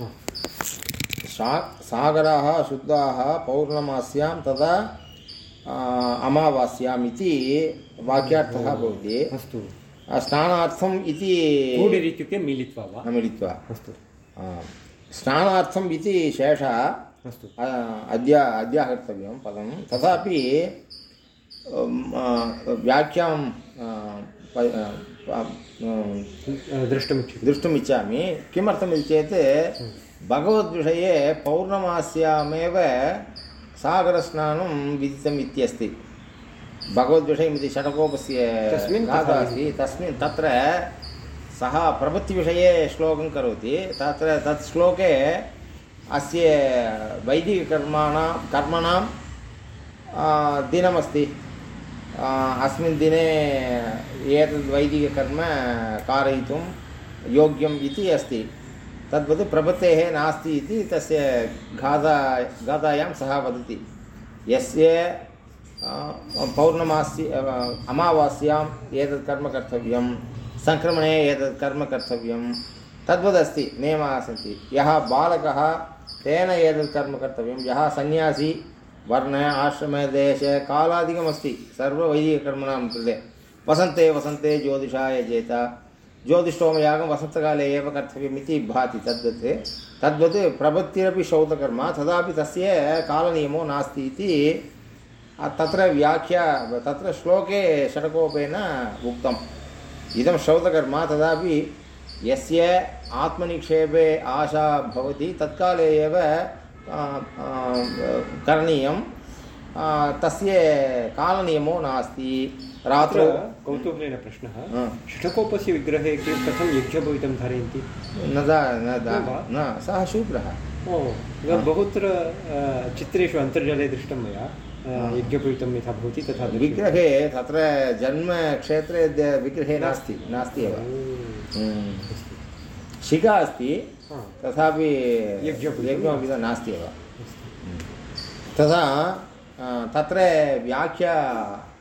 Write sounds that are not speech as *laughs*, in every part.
सा सागराः शुद्धाः पौर्णमास्यां तदा अमावास्याम् इति वाक्यार्थः भवति। अस्तु। स्नानार्थम् इति इत्युक्ते मिलित्वा वा? मिलित्वा। अस्तु। स्नानार्थम् इति शेषः अस्तु। अद्य अद्य कर्तव्यं पदं। तथापि व्याख्यां आ, प- आ, आ, द्रष्टुमिच्छति द्रष्टुम् इच्छामि। किमर्थमिति चेत् भगवद्विषये पौर्णमास्यामेव सागरस्नानं विदितम् इत्यस्ति। भगवद्विषयमिति षडकोपस्य तस्मिन् गाथा अस्ति। तस्मिन् तत्र सः प्रवृत्तिविषये श्लोकं करोति। तत्र तत् श्लोके अस्य वैदिककर्माणां कर्मणां दिनमस्ति। अस्मिन् दिने एतद् वैदिककर्म कारयितुं योग्यम् इति अस्ति तद्वत् प्रपत्तेः नास्ति इति तस्य गाथा गाथायां सः वदति यस्य पौर्णमासि अमावास्याम् एतत् कर्म कर्तव्यं सङ्क्रमणे एतत् कर्म कर्तव्यं तद्वदस्ति नियमाः सन्ति यः बालकः तेन एतत् कर्म कर्तव्यं यः सन्न्यासी वर्ण आश्रम देश कालादिकमस्ति सर्ववैदिककर्मणां कृते। वसन्ते वसन्ते ज्योतिषाय जेत ज्योतिष्ठोमयागं वसन्तकाले एव कर्तव्यम् इति भाति। तद्वत् तद्वत् प्रभृतिरपि श्रौतकर्म तथापि तस्य कालनियमो नास्ति इति तत्र व्याख्या, तत्र श्लोके षडकोपेन उक्तम्। इदं श्रौतकर्म तथापि यस्य आत्मनिक्षेपे आशा भवति, तत्काले एव करणीयं तस्य कालनियमो नास्ति। रात्रौ कौतूहलेन प्रश्नः। षठकोपस्य विग्रहे के कथं यज्ञभवितं धारयन्ति? न न न सः शूद्रः ओ इदं बहुत्र चित्रेषु अन्तर्जाले दृष्टं मया। यज्ञभवितं यथा भवति तथा। विग्रहे तत्र जन्मक्षेत्रे विग्रहे नास्ति नास्ति एव। हम्म। शिखा अस्ति। तथापि यज्ञोपवीतं नास्ति एव। तथा तत्र व्याख्या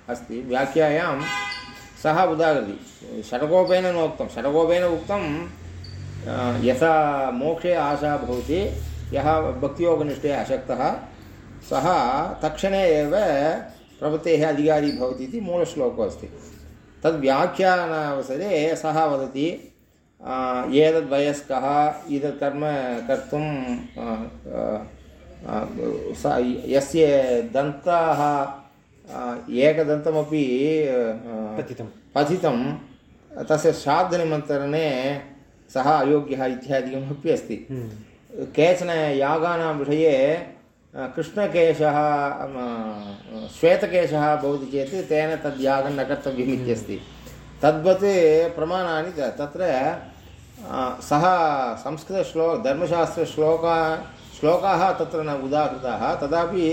अस्ति। व्याख्यायां सः उदाहरति षडकोपेन नोक्तं। षडकोपेन उक्तं यथा मोक्षे आशा भवति यः भक्तियोगनिष्ठे अशक्तः सः तक्षणे एव प्रवृत्तेः अधिकारी भवति इति मूलश्लोको अस्ति। तद् व्याख्यानावसरे सः वदति अ, एतद्वयस्कः एतत् कर्म कर्तुं यस्य दन्ताः एकदन्तमपि पतितं पतितं तस्य श्राद्धनिमन्त्रणे सः अयोग्यः इत्यादिकमपि अस्ति। हम्म। केचन यागानां विषये कृष्णकेशः श्वेतकेशः भवति चेत् तेन तद् यागं न कर्तव्यम् इत्यस्ति। तद्वत् प्रमाणानि तत्र सः संस्कृतश्लो धर्मशास्त्रश्लोका श्लोकाः तत्र न उदाहृताः। तथापि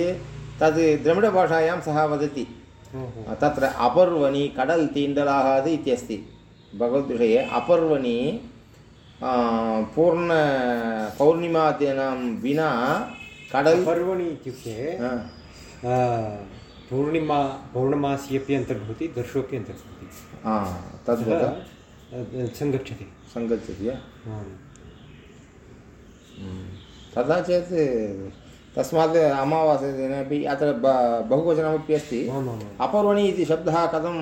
तद् द्रविडभाषायां सः वदति। तत्र अपर्वणि कडल् तीण्डलाहाद् इत्यस्ति। भगवद्विषये अपर्वणि पूर्ण पौर्णिमादिनां विना कडल् पर्वणि इत्युक्ते पूर्णिमा पौर्णमासी अपि अन्तर्भवति दर्शोऽपि अन्तर्भवति। तद्वत् सङ्गच्छति सङ्गच्छति तथा चेत् तस्मात् अमावास्यदिने अपि अत्र ब- बहुवचनमपि अस्ति अपर्वणि इति शब्दः कथं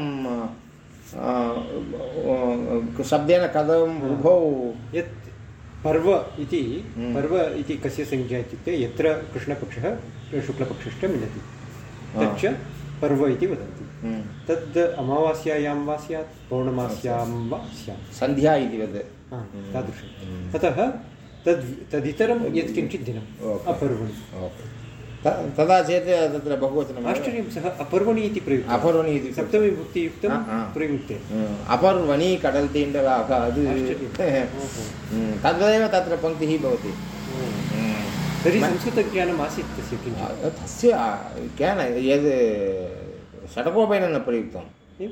शब्देन कथम् उभौ यत् पर्व इति। पर्व इति कस्य संज्ञा इत्युक्ते यत्र कृष्णपक्षः शुक्लपक्षश्च मिलति तच्च पर्व इति वदन्ति तद् अमावास्यायां वा स्यात् पौर्णमास्यां वा स्यात् सन्ध्या इति वद्। हम्म। तादृशं। ततः तद् तदितरं यत्किञ्चित् दिनम् अपर्वणि। तदा चेत् तत्र बहुवचनम् आश्चर्यं सः अपर्वणि इति प्रयुक्तः अपर्वणि इति सप्तमीभुक्तियुक्तं। प्रयुक्ते। अपर्वणि कडल् तीण्डलाः अद् आश्चर्यम्। *laughs* ओहो। हम्म, तद्वदेव तत्र पङ्क्तिः भवति। तर्हि संस्कृतज्ञानम् आसीत् तस्य किञ्चित्? तस्य केन यद् षडकोपेन न प्रयुक्तं।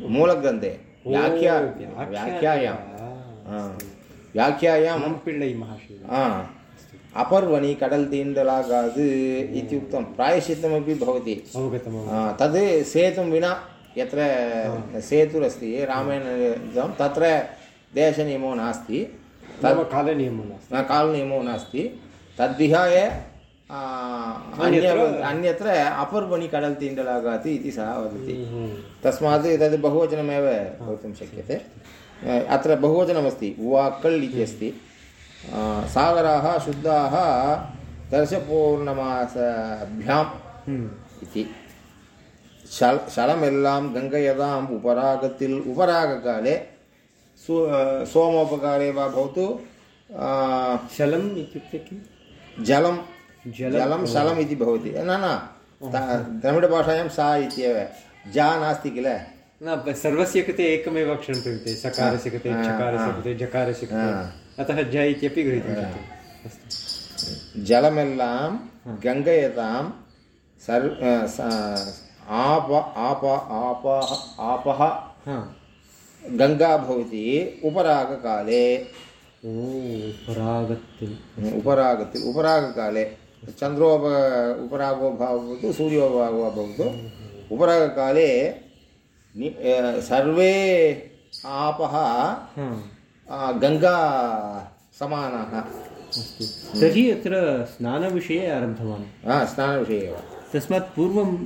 मूलग्रन्थे। व्याख्या व्याख्यायां व्याख्यायां पिळ्ळै महाशय। अपर्वणि कडल् तीण्डलागाद् इत्युक्तं प्रायश्चित्तमपि भवति। तद् सेतुं विना यत्र सेतुरस्ति रामेण तत्र देशनियमो नास्ति। कालनियमो नास्ति। कालनियमो नास्ति। तद्विहाय अन्य अन्यत्र अपर्वणि कडल् तीण्डलागाति इति सः वदति तस्मात् तद् बहुवचनमेव भवितुं शक्यते अत्र बहुवचनमस्ति उवाकल् इति अस्ति सागराः शुद्धाः दर्शपूर्णमासाभ्याम् इति शल शलमेल्लां गङ्गयदाम् उपरागतिल् उपरागकाले सो सोमोपकारे वा भवतु शलम् इत्युक्ते किं जलं सलम् इति भवति। न न द्रविडभाषायां सा इत्येव। जा नास्ति किल? न सर्वस्य कृते एकमेव क्षणं प्रयुज्यते सकारस्य कृते चकारस्य कृते जकारस्य कृते। अतः ज इत्यपि गृहीतुं शक्यते। जलमेल्लां गङ्गयतां सर् आप आप आपः आपः गङ्गा भवति उपरागकाले। उपरागति उपरागति उपरागकाले। भवतु सूर्योभागो वा भवतु उपरागकाले नि अ, सर्वे आपः गङ्गा समानाः। अस्तु। तर्हि अत्र स्नानविषये आरब्धवान्। हा, स्नानविषये एव। तस्मात् पूर्वं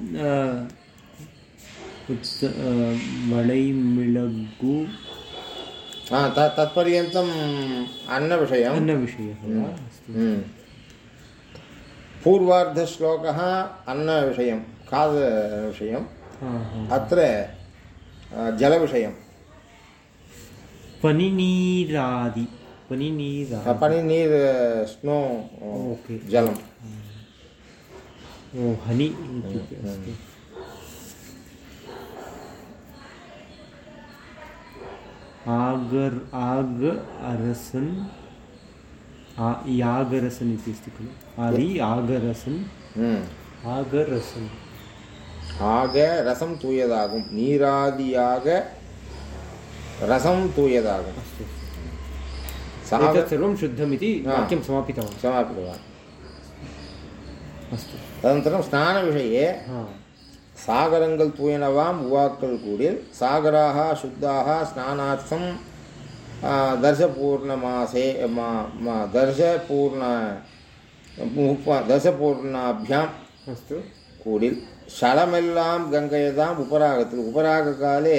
त तत्पर्यन्तम् अन्नविषयम्। अन्नविषयः अस्तु। हम्म. पूर्वार्धश्लोकः अन्नविषयं खादविषयम् हा हा। अत्र जलविषयं पनिनीरादि पनिनीरादि। पनिनीर् स्नो ओके। जलं ओ हनि आगर् आग अरसन्। यागरसन् इति अस्ति खलु आदि आगरसन् ம். आगरसन् ஆக ரசம் தூயதாகும் நீராதியாக ரசம் தூயதாகும் अस्तु சாக एतत् सर्वं शुद्धमिति हा. वाक्यं समापितवान् समापितवान् अस्तु तदनन्तरं स्नानविषये हा சாகரங்கள் தூயனவாம் உவாக்கள் கூடில் சாகராக சுத்தாக दर्शपूर्णमासे दर्शपूर्ण दर्शपूर्णाभ्याम् अस्तु। कूडिल्। क्षणमेल्लां गङ्गयताम् उपरागति। उपरागकाले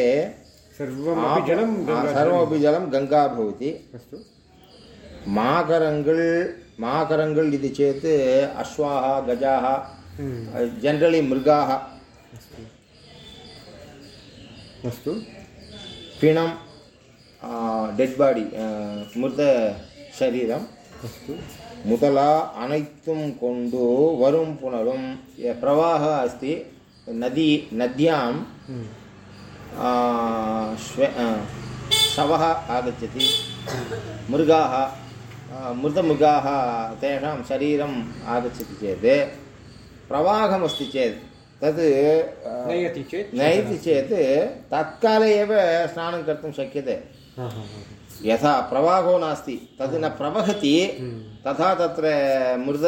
सर्वमपि जलं सर्वमपि जलं गङ्गा भवति। अस्तु। माकरङ्गल् माकरङ्गल् इति चेत् अश्वाः गजाः हम्म। जनरलि मृगाः। अस्तु। पिणं डेड् बाडि मृतशरीरं अस्तु முதலா அனைத்தும் கொண்டு வரும் புனரும் ய- பிரவாக अस्ति नदी नद्यां हम्म, आ, श्वे आ, शवः आगच्छति मृगाः आ, मृतमृगाः तेषां शरीरम् आगच्छति चेत् प्रवाहमस्ति चेत् तत् आ, नयति चेत् नयति चेत् तत्काले एव स्नानं कर्तुं शक्यते हा हा हा यथा प्रवाहो नास्ति। तद् न प्रवहति तथा तत्र मृद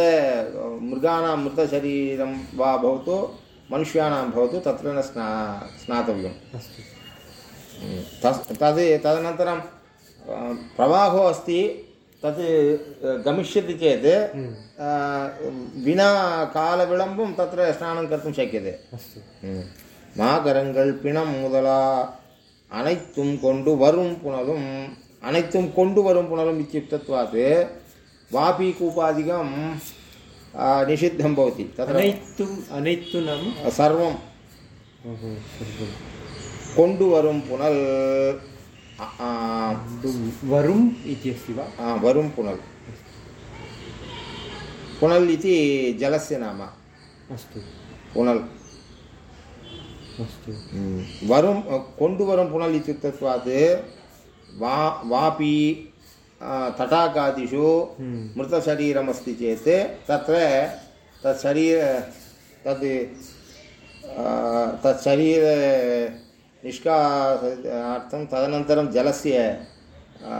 मृगाणां मृतशरीरं वा भवतु मनुष्याणां भवतु तत्र न स्ना स्नातव्यं तस् तद् तदनन्तरं प्रवाहो अस्ति तत् गमिष्यति चेत् विना कालविलम्बं तत्र स्नानं कर्तुं शक्यते। माकरङ्गल् पिणं मुदला அனைத்தும் கொண்டு வரும் புனலும் அனைத்தும் கொண்டு வரும் புனலும் इत्युक्तत्वात् वापी कूपादिकं आ, निषिद्धं भवति तत्र अनैतुम् अनैतु नाम सर्वं ओहो सर्वं கொண்டு வரும் புனல் अ, आ, वरुम् इति अस्ति वा आ, वरुं पुनल् पुनल् इति जलस्य नाम अस्तु पुनल् अस्तु वरुं கொண்டு வரும் புனல் इत्युक्तत्वात् वा वापि आ, तटाकादिषु हम्म, मृतशरीरमस्ति चेत् तत्र तत् शरीर तद् आ, तत् शरीर निष्कासनार्थं तदनन्तरं जलस्य आ,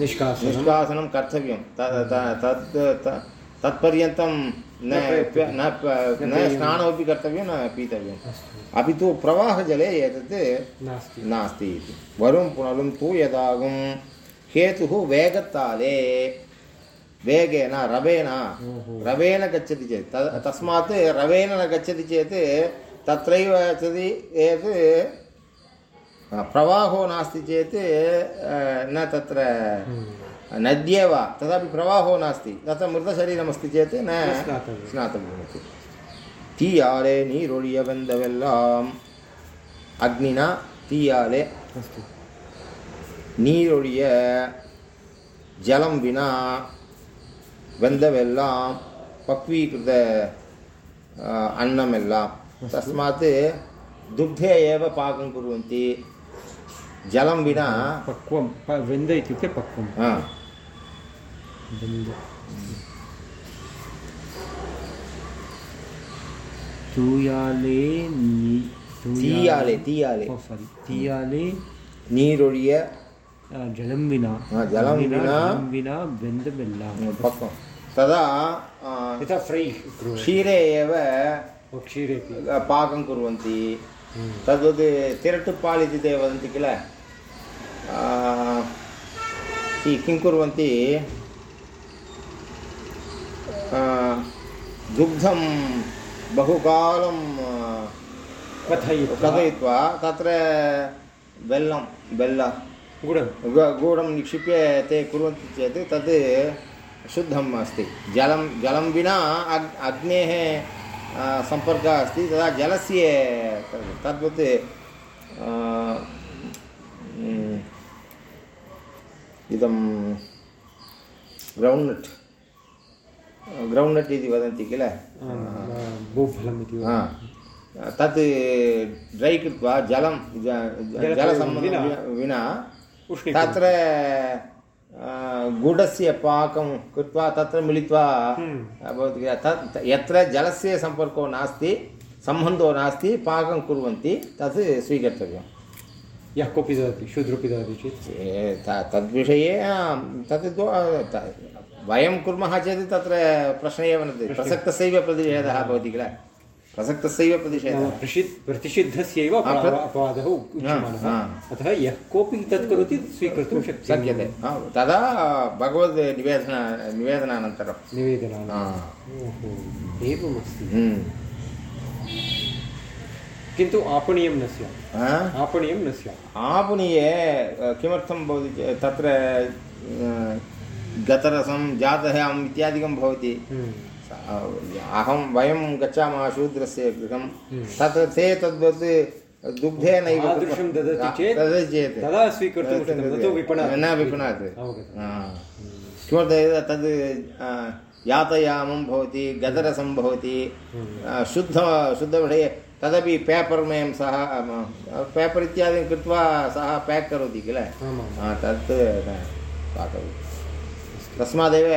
निष्कासनं निष्कासनं कर्तव्यं तद् त- तद् त- तत्पर्यन्तं न प्य- न प- न स्नानमपि कर्तव्यं न पीतव्यम् अस्तु। अपि तु प्रवाहजले एतत् नास्ति। नास्ति इति। वरुं पुनरुं तूयदागुं हेतुः वेगताले वेगेन रवेन ओहो। रवेन गच्छति चेत्। तद् तस्मात् रवेन न गच्छति चेत् तत्रैव गच्छति यत् अ, प्रवाहो नास्ति चेत् अ, न तत्र नद्येव तदापि प्रवाहो नास्ति तत्र मृतशरीरमस्ति चेत् न स्नातव्यं। स्नातव्यमिति தீயாலே நீரொழிய வெந்தவெல்லாம் அக்னினா தீயாலே अस्तु நீரொழிய ஜலம் வினா வெந்தவெல்லாம் பக்வீகிருத अ, अन्नमेल्लां तस्मात् दुग्धे एव पाकं कुर्वन्ति जलं विना पक्वं प- वेन्द इत्युक्ते पक्वं हा, वेन्द तूयाले नि- तीयाले तीयाले ओ सारि तीयाले நீரொழிய अ, जलं विना हा, जलं विना- जलं विना वेन्दमिल्ला पक्वं तदा अ, यथा फ्रै कुर्वन्ति क्षीरे एव ओ, क्षीरेपि पाकं कुर्वन्ति हम्म। तद्वत् तिरटुपाल् इति ते वदन्ति किल आ, इ- किं कुर्वन्ति आ, दुग्धं बहुकालं कथयित्वा? कथयित्वा। तत्र बेल्लं बेल्ल गुडं गूढं निक्षिप्य ते कुर्वन्ति चेत् तत् शुद्धम् अस्ति। जलं जलं विना अग् अग्नेः सम्पर्कः अस्ति। तदा जलस्य तद्वत् इदं ग्रौण्ड्नट् ग्रौण्ड्नट् इति वदन्ति किल गोफलम् इति हा. तत् ड्रै कृत्वा जलं ज- ज- जलसम्बन्धं विना-। तत्र गुडस्य पाकं कृत्वा तत्र मिलित्वा। भवति किल तत् यत्र जलस्य सम्पर्को नास्ति सम्बन्धो नास्ति पाकं कुर्वन्ति तत् स्वीकर्तव्यं यः कोऽपि ददाति शूद्रोऽपि ददाति चेत् तद्विषये तत् वयं कुर्मः चेत् तत्र प्रश्नः एव न प्रसक्तस्यैव प्रतिषेधः भवति किल? प्रसक्तस्यैव प्रतिषेधः। प्रतिषिद्धस्यैव अपवादः अतः यः कोऽपि तत् करोति स्वीकर्तुं शक्यते। शक्यते तदा भगवद् निवेदन निवेदनानन्तरं। निवेदनानि. ओहो एवमस्ति। हम्म. किन्तु आपणीयं न स्यात्। आपणीयं न स्यात्। आपणीये किमर्थं भवति तत्र गतरसं जातहम् इत्यादिकं भवति। हम्म। अहं वयं गच्छामः शूद्रस्य गृहं। हम्म। तत्र ते तद्वत् दुग्धेनैव ददति चेत् ददति चेत्। तदा स्वीकर्तुं न तु विपणात् न विपणात्। अवगतम्। हा. किमर्थं तद् यातयामं भवति गदरसं भवति शुद्ध शुद्धविषये तदपि पेपर् मयं सः पेपर् इत्यादिकं कृत्वा सः पेक् करोति किल? हा, तत् पातव्यं तस्मादेव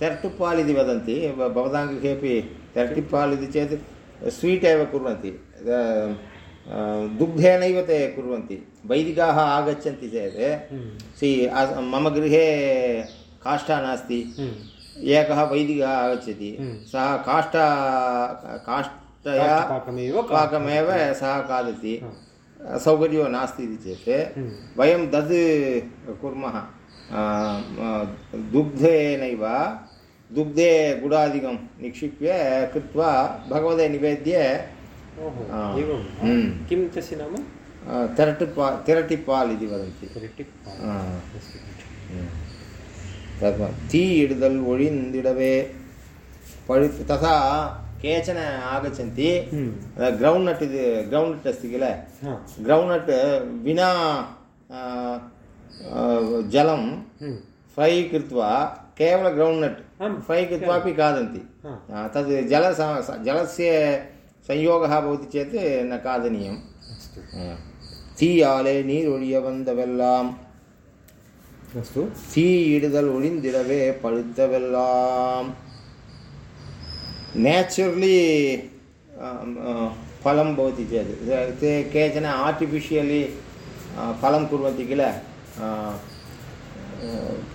तेर्टुपाल् इति वदन्ति भवतां गृहेपि तेर्टिपाल् इति चेत् स्वीट् एव कुर्वन्ति दुग्धेनैव ते कुर्वन्ति वैदिकाः आगच्छन्ति चेत् हम्म। सि मम गृहे काष्ठा नास्ति हम्म। एकः वैदिकः आगच्छति हम्म। सः काष्ठ काष्ठया पाकमेव सः खादति सौकर्यो नास्ति इति चेत्। वयं तद् कुर्मः दुग्धेनैव दुग्धे गुडादिकं निक्षिप्य कृत्वा भगवते निवेद्य हम्म। किं तस्य नाम? तिरटिपा तिरटिपाल् इति वदन्ति। ती इडुदल् ओळिन्दिडवे पळि तथा केचन आगच्छन्ति। ग्रौण्ड् नट् इति ग्रौण्ड् नट् अस्ति किल? ग्रौण्ड् नट् विना जलं हम्म। फ्रै कृत्वा केवलं ग्रौण्ड् नट् आम्. फ्रै कृत्वापि खादन्ति हा. आ, तद् जल जलस्य संयोगः भवति चेत् न खादनीयम् अस्तु தீயாலே நீர் ஒழிய வந்தவெல்லாம் अस्तु தீ இடுதல் ஒழிந்திடவே பழுத்தவெல்லாம் नेचुरलि फलं भवति चेत् ते केचन आर्टिफिशियलि फलं कुर्वन्ति किल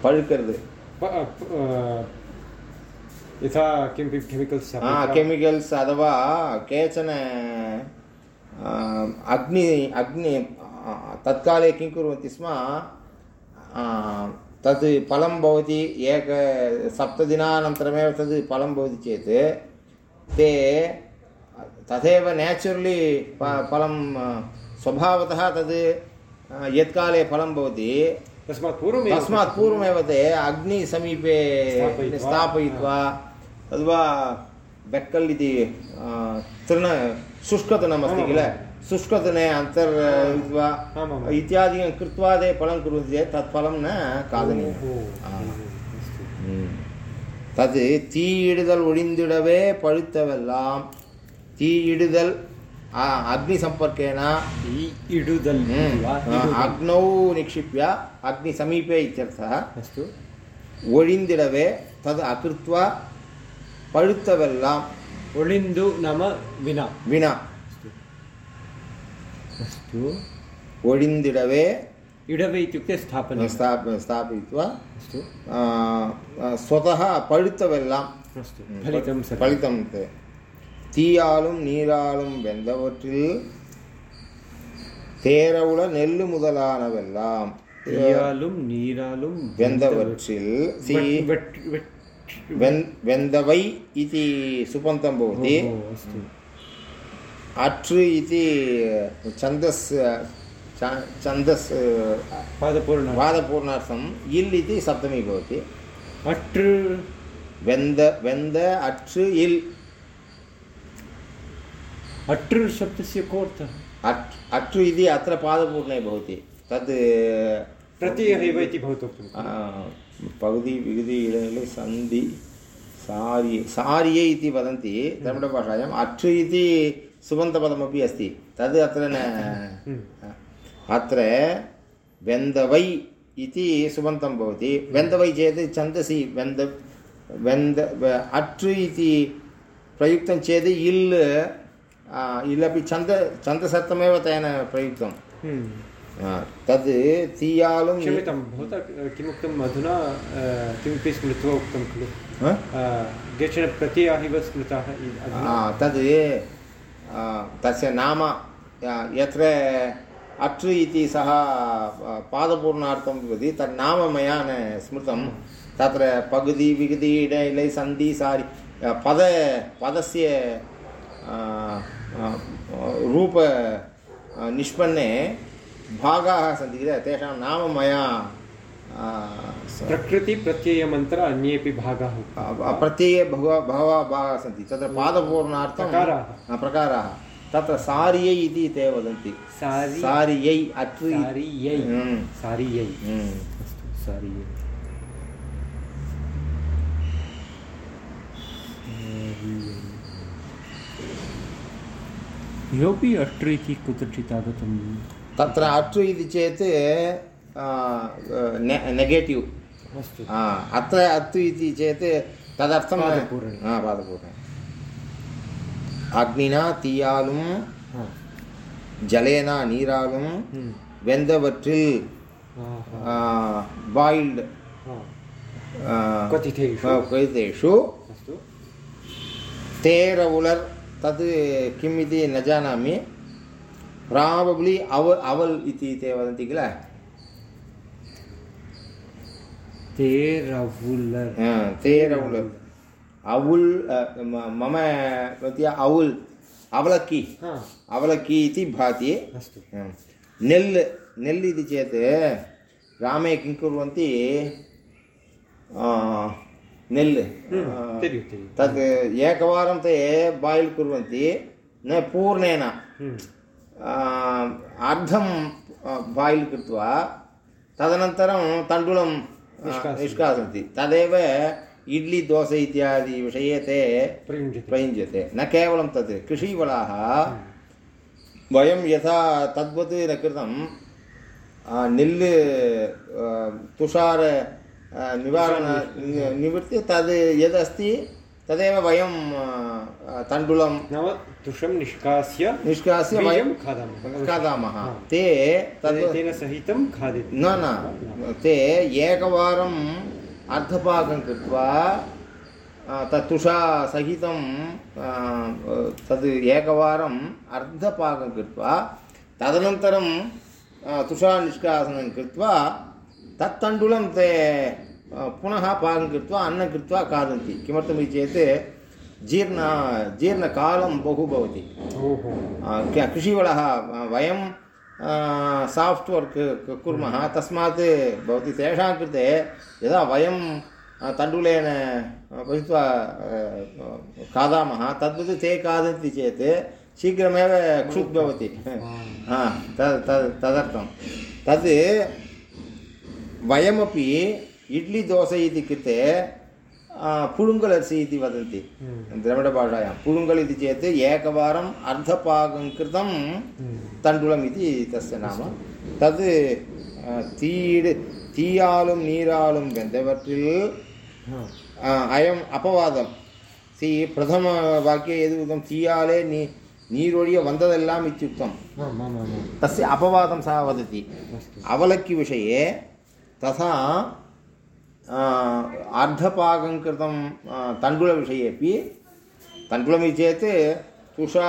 पळ्कर्द् यथा किमपि केमिकल्स् केमिकल्स् अथवा केचन अग्नि अग्नि तत्काले किं कुर्वन्ति स्म तत् फलं भवति एक सप्तदिनानन्तरमेव तद् फलं भवति चेत् ते तथैव नेचुरलि फलं स्वभावतः तद् यत्काले फलं भवति तस्मात् पूर्वमेव तस्मात् पूर्वमेव ते अग्निसमीपे स्थापयित्वा। स्थापयित्वा तद्वा बेक्कल् इति आ, तृण शुष्कतृणमस्ति किल शुष्कतृणे अन्तर्हित्वा आमाम्। इत्यादिकं कृत्वा ते फलं कुर्वन्ति चेत् तत् फलं न खादनीयम् ஓஹோ. ஆ. अस्तु. ம். தது தீயிடுதல் ஒழிந்திடவே பழுத்தவெல்லாம் தீயிடுதல் ಆ ಅಗ್ನಿ ಸಂಪರ್ಕೇನ ಇಡುದಲ್ಲಿ ಅಗ್ನೌ ನಿಕ್ಷಿಪ್ಯ ಅಗ್ನಿ ಸಮೀಪೆ ಇತ್ಯರ್ಥ. ಅಷ್ಟು. ಒಳಿಂದಿಡವೆ ತದ ಅಕೃತ್ವ ಪಡುತ್ತವೆಲ್ಲ. ಒಳಿಂದು ನಮ ವಿನ. ವಿನ. ಅಷ್ಟು. ಒಳಿಂದಿಡವೆ. ಇಡವೆ ಇತ್ಯುಕ್ತೆ ಸ್ಥಾಪನೆ. ಸ್ಥಾಪ ಸ್ಥಾಪಿತ್ವ. ಅಷ್ಟು. ಸ್ವತಃ ಪಡುತ್ತವೆಲ್ಲ. ಅಷ್ಟು. ಫಲಿತಂ ಫಲಿತಂತೆ. தீயாலும் நீராலும் வெந்தவற்றில் தேரவுல நெல்லு முதலானவெல்லாம் தீயாலும் நீராலும் வெந்தவற்றில் சி வெட்- வெட்- வெட்- வெந் வெந்தவை इति सुपन्तं भवति ओहो, अस्तु अट्रु इति छन्दस् छ- छन्दस् पादपूर्ण वादपूर्णार्थम् इल् इति सप्तमी भवति अट्र वेन्द वेन्द अट्रु इल् अट्र शब्दस्य कोऽर्थः अट् अट्रु इति अत्र पादपूर्णे भवति। तद् प्रत्ययः एव इति भवतोक्तं आ, पगुदि विगुदि इडनिले सन्धि सार्ये सार्ये इति वदन्ति तमिळभाषायाम् अट्रु इति सुबन्तपदमपि अस्ति। तद् अत्र न अत्र वेन्दवै इति सुबन्तं भवति। वेन्दवै चेत् छन्दसि वेन्द वेन्द अट्रु इति प्रयुक्तं चेत् इल् आ, इल् अपि छन्द छन्दसत्वमेव तेन प्रयुक्तं हम्म। आ, तद् तीयालुं क्षम्यतां भवता किमुक्तम् अधुना अ, किमपि स्मृत्वा उक्तं खलु हा? अ, केचन प्रत्ययाः इव स्मृताः इ- अधुना आ, तद् आ, तस्य नाम आ, यत्र अट्रु इति सः आ, पादपूर्णार्थं भवति तत् नाम मया न स्मृतं तत्र पगुदि विगति इड इलै सन्धि सारि आ, पद पदस्य आ, आ, रूप निष्पन्ने भागाः सन्ति किल? तेषां नाम मया प्रकृतिप्रत्ययमन्त्र अन्येपि भागाः प्रत्यये बहवः बहवः भागाः सन्ति। तत्र पादपूर्णार्थं प्रकाराः। तत्र सार्यै इति ते वदन्ति। सार्यै सारियै। सारियै। हम्म। अस्तु सारियै योपि अट्र इति कुत्रचित् आगतं तत्र अट्रु इति चेत् अ, ने नेगेटिव् अस्तु आ, अत्र अत्तु इति चेत् तदर्थं पादपूर्णे। हा पादपूर्णे अग्निना தீயாலும் हा ஜலேனா நீராலும் हम्म। வெந்தவற்றில் आहा। பாயில்டு हा। क्वथितेषु क्वथितेषु तत् किम् इति न जानामि। प्राबब्लि अव अवल् इति ते वदन्ति किल? तेरवुलर्। हा, तेरवुलर्। अवुल् अ, म- मम अवुल् अवलक्कि। अवलक्कि इति भाति। अस्तु. नेल् नेल् इति चेत् ग्रामे किं कुर्वन्ति? नेल् तेर्यु एकवारं ते बायिल् कुर्वन्ति न पूर्णेन अर्धं बायिल् कृत्वा तदनन्तरं तण्डुलं। निष्कासन्ति तदेव इड्लि दोसे इत्यादि विषये ते प्रयुञ्जते न केवलं तत् कृषीवलाः वयं यथा तद्वत् न कृतं निल् तुषार निवारण नि- निवृत्ति तद् यदस्ति तदेव वयं तण्डुलं नाम तुषं निष्कास्य निष्कास्य वयं खादामः खादामः हा। ते तद् तेन सहितं खादति न न ते एकवारम् अर्धपाकं कृत्वा तत् तुषासहितं तद् एकवारम् अर्धपाकं कृत्वा तदनन्तरं तुषानिष्कासनं कृत्वा तत् तण्डुलं ते पुनः पाकं कृत्वा अन्नं कृत्वा खादन्ति। किमर्थमिति चेत् जीर्ण जीर्णकालं बहु भवति। कृषिवलः वयं साफ्ट् वर्क् कुर्मः तस्मात् भवति तेषां कृते यदा वयं तण्डुलेन पठित्वा खादामः तद्वत् ते खादन्ति चेत् शीघ्रमेव क्षुत् भवति। तद् तद् तदर्थं। तद् वयमपि इड्लिदोसै इति कृते पुळुङ्गल् अर्सि इति वदन्ति द्रविडभाषायां पुळुङ्गल् इति चेत् एकवारम् अर्धपाकं कृतं तण्डुलम् इति तस्य नाम तद् தீடு தீயாலும் நீராலும் வெந்தவற்றில் அயம் அப்பவாதம் தீ பிரதம வாக்கியம் எது உத்தம் தீயாலே நீ நீரொழிய வந்ததெல்லாம் இத்தியுக்தம் தஸ்ய அபவாதம் சா வதத்தி அவலக்கி விஷயே तथा अ, अर्धपाकं कृतं अ, तण्डुलविषयेपि तण्डुलमिति चेत् तुषा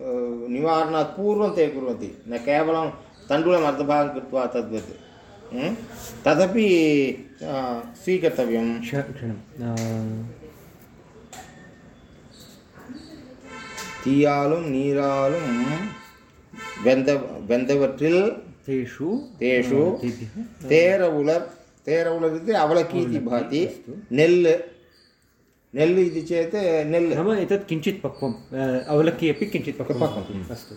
अ, निवारणात् पूर्वं ते कुर्वन्ति न केवलं तण्डुलम् अर्धभागं कृत्वा तद्वत् म्? तदपि अ, स्वीकर्तव्यं क्ष क्षणं தீயாலும் நீராலும் வெந்த வெந்தவற்றில் ತೇಷು ತೇಷು ತೇರ ಉಲರ್ ತೇರ ಉಲರ್ ಇದ್ರೆ ಇತಿ ಭಾತಿ. ನೆಲ್ ನೆಲ್ इति चेत् ನೆಲ್. नाम एतत् किञ्चित् पक्वम् ಅವಲಕ್ಕಿ अपि किञ्चित् पक्वं पक्वम् अस्तु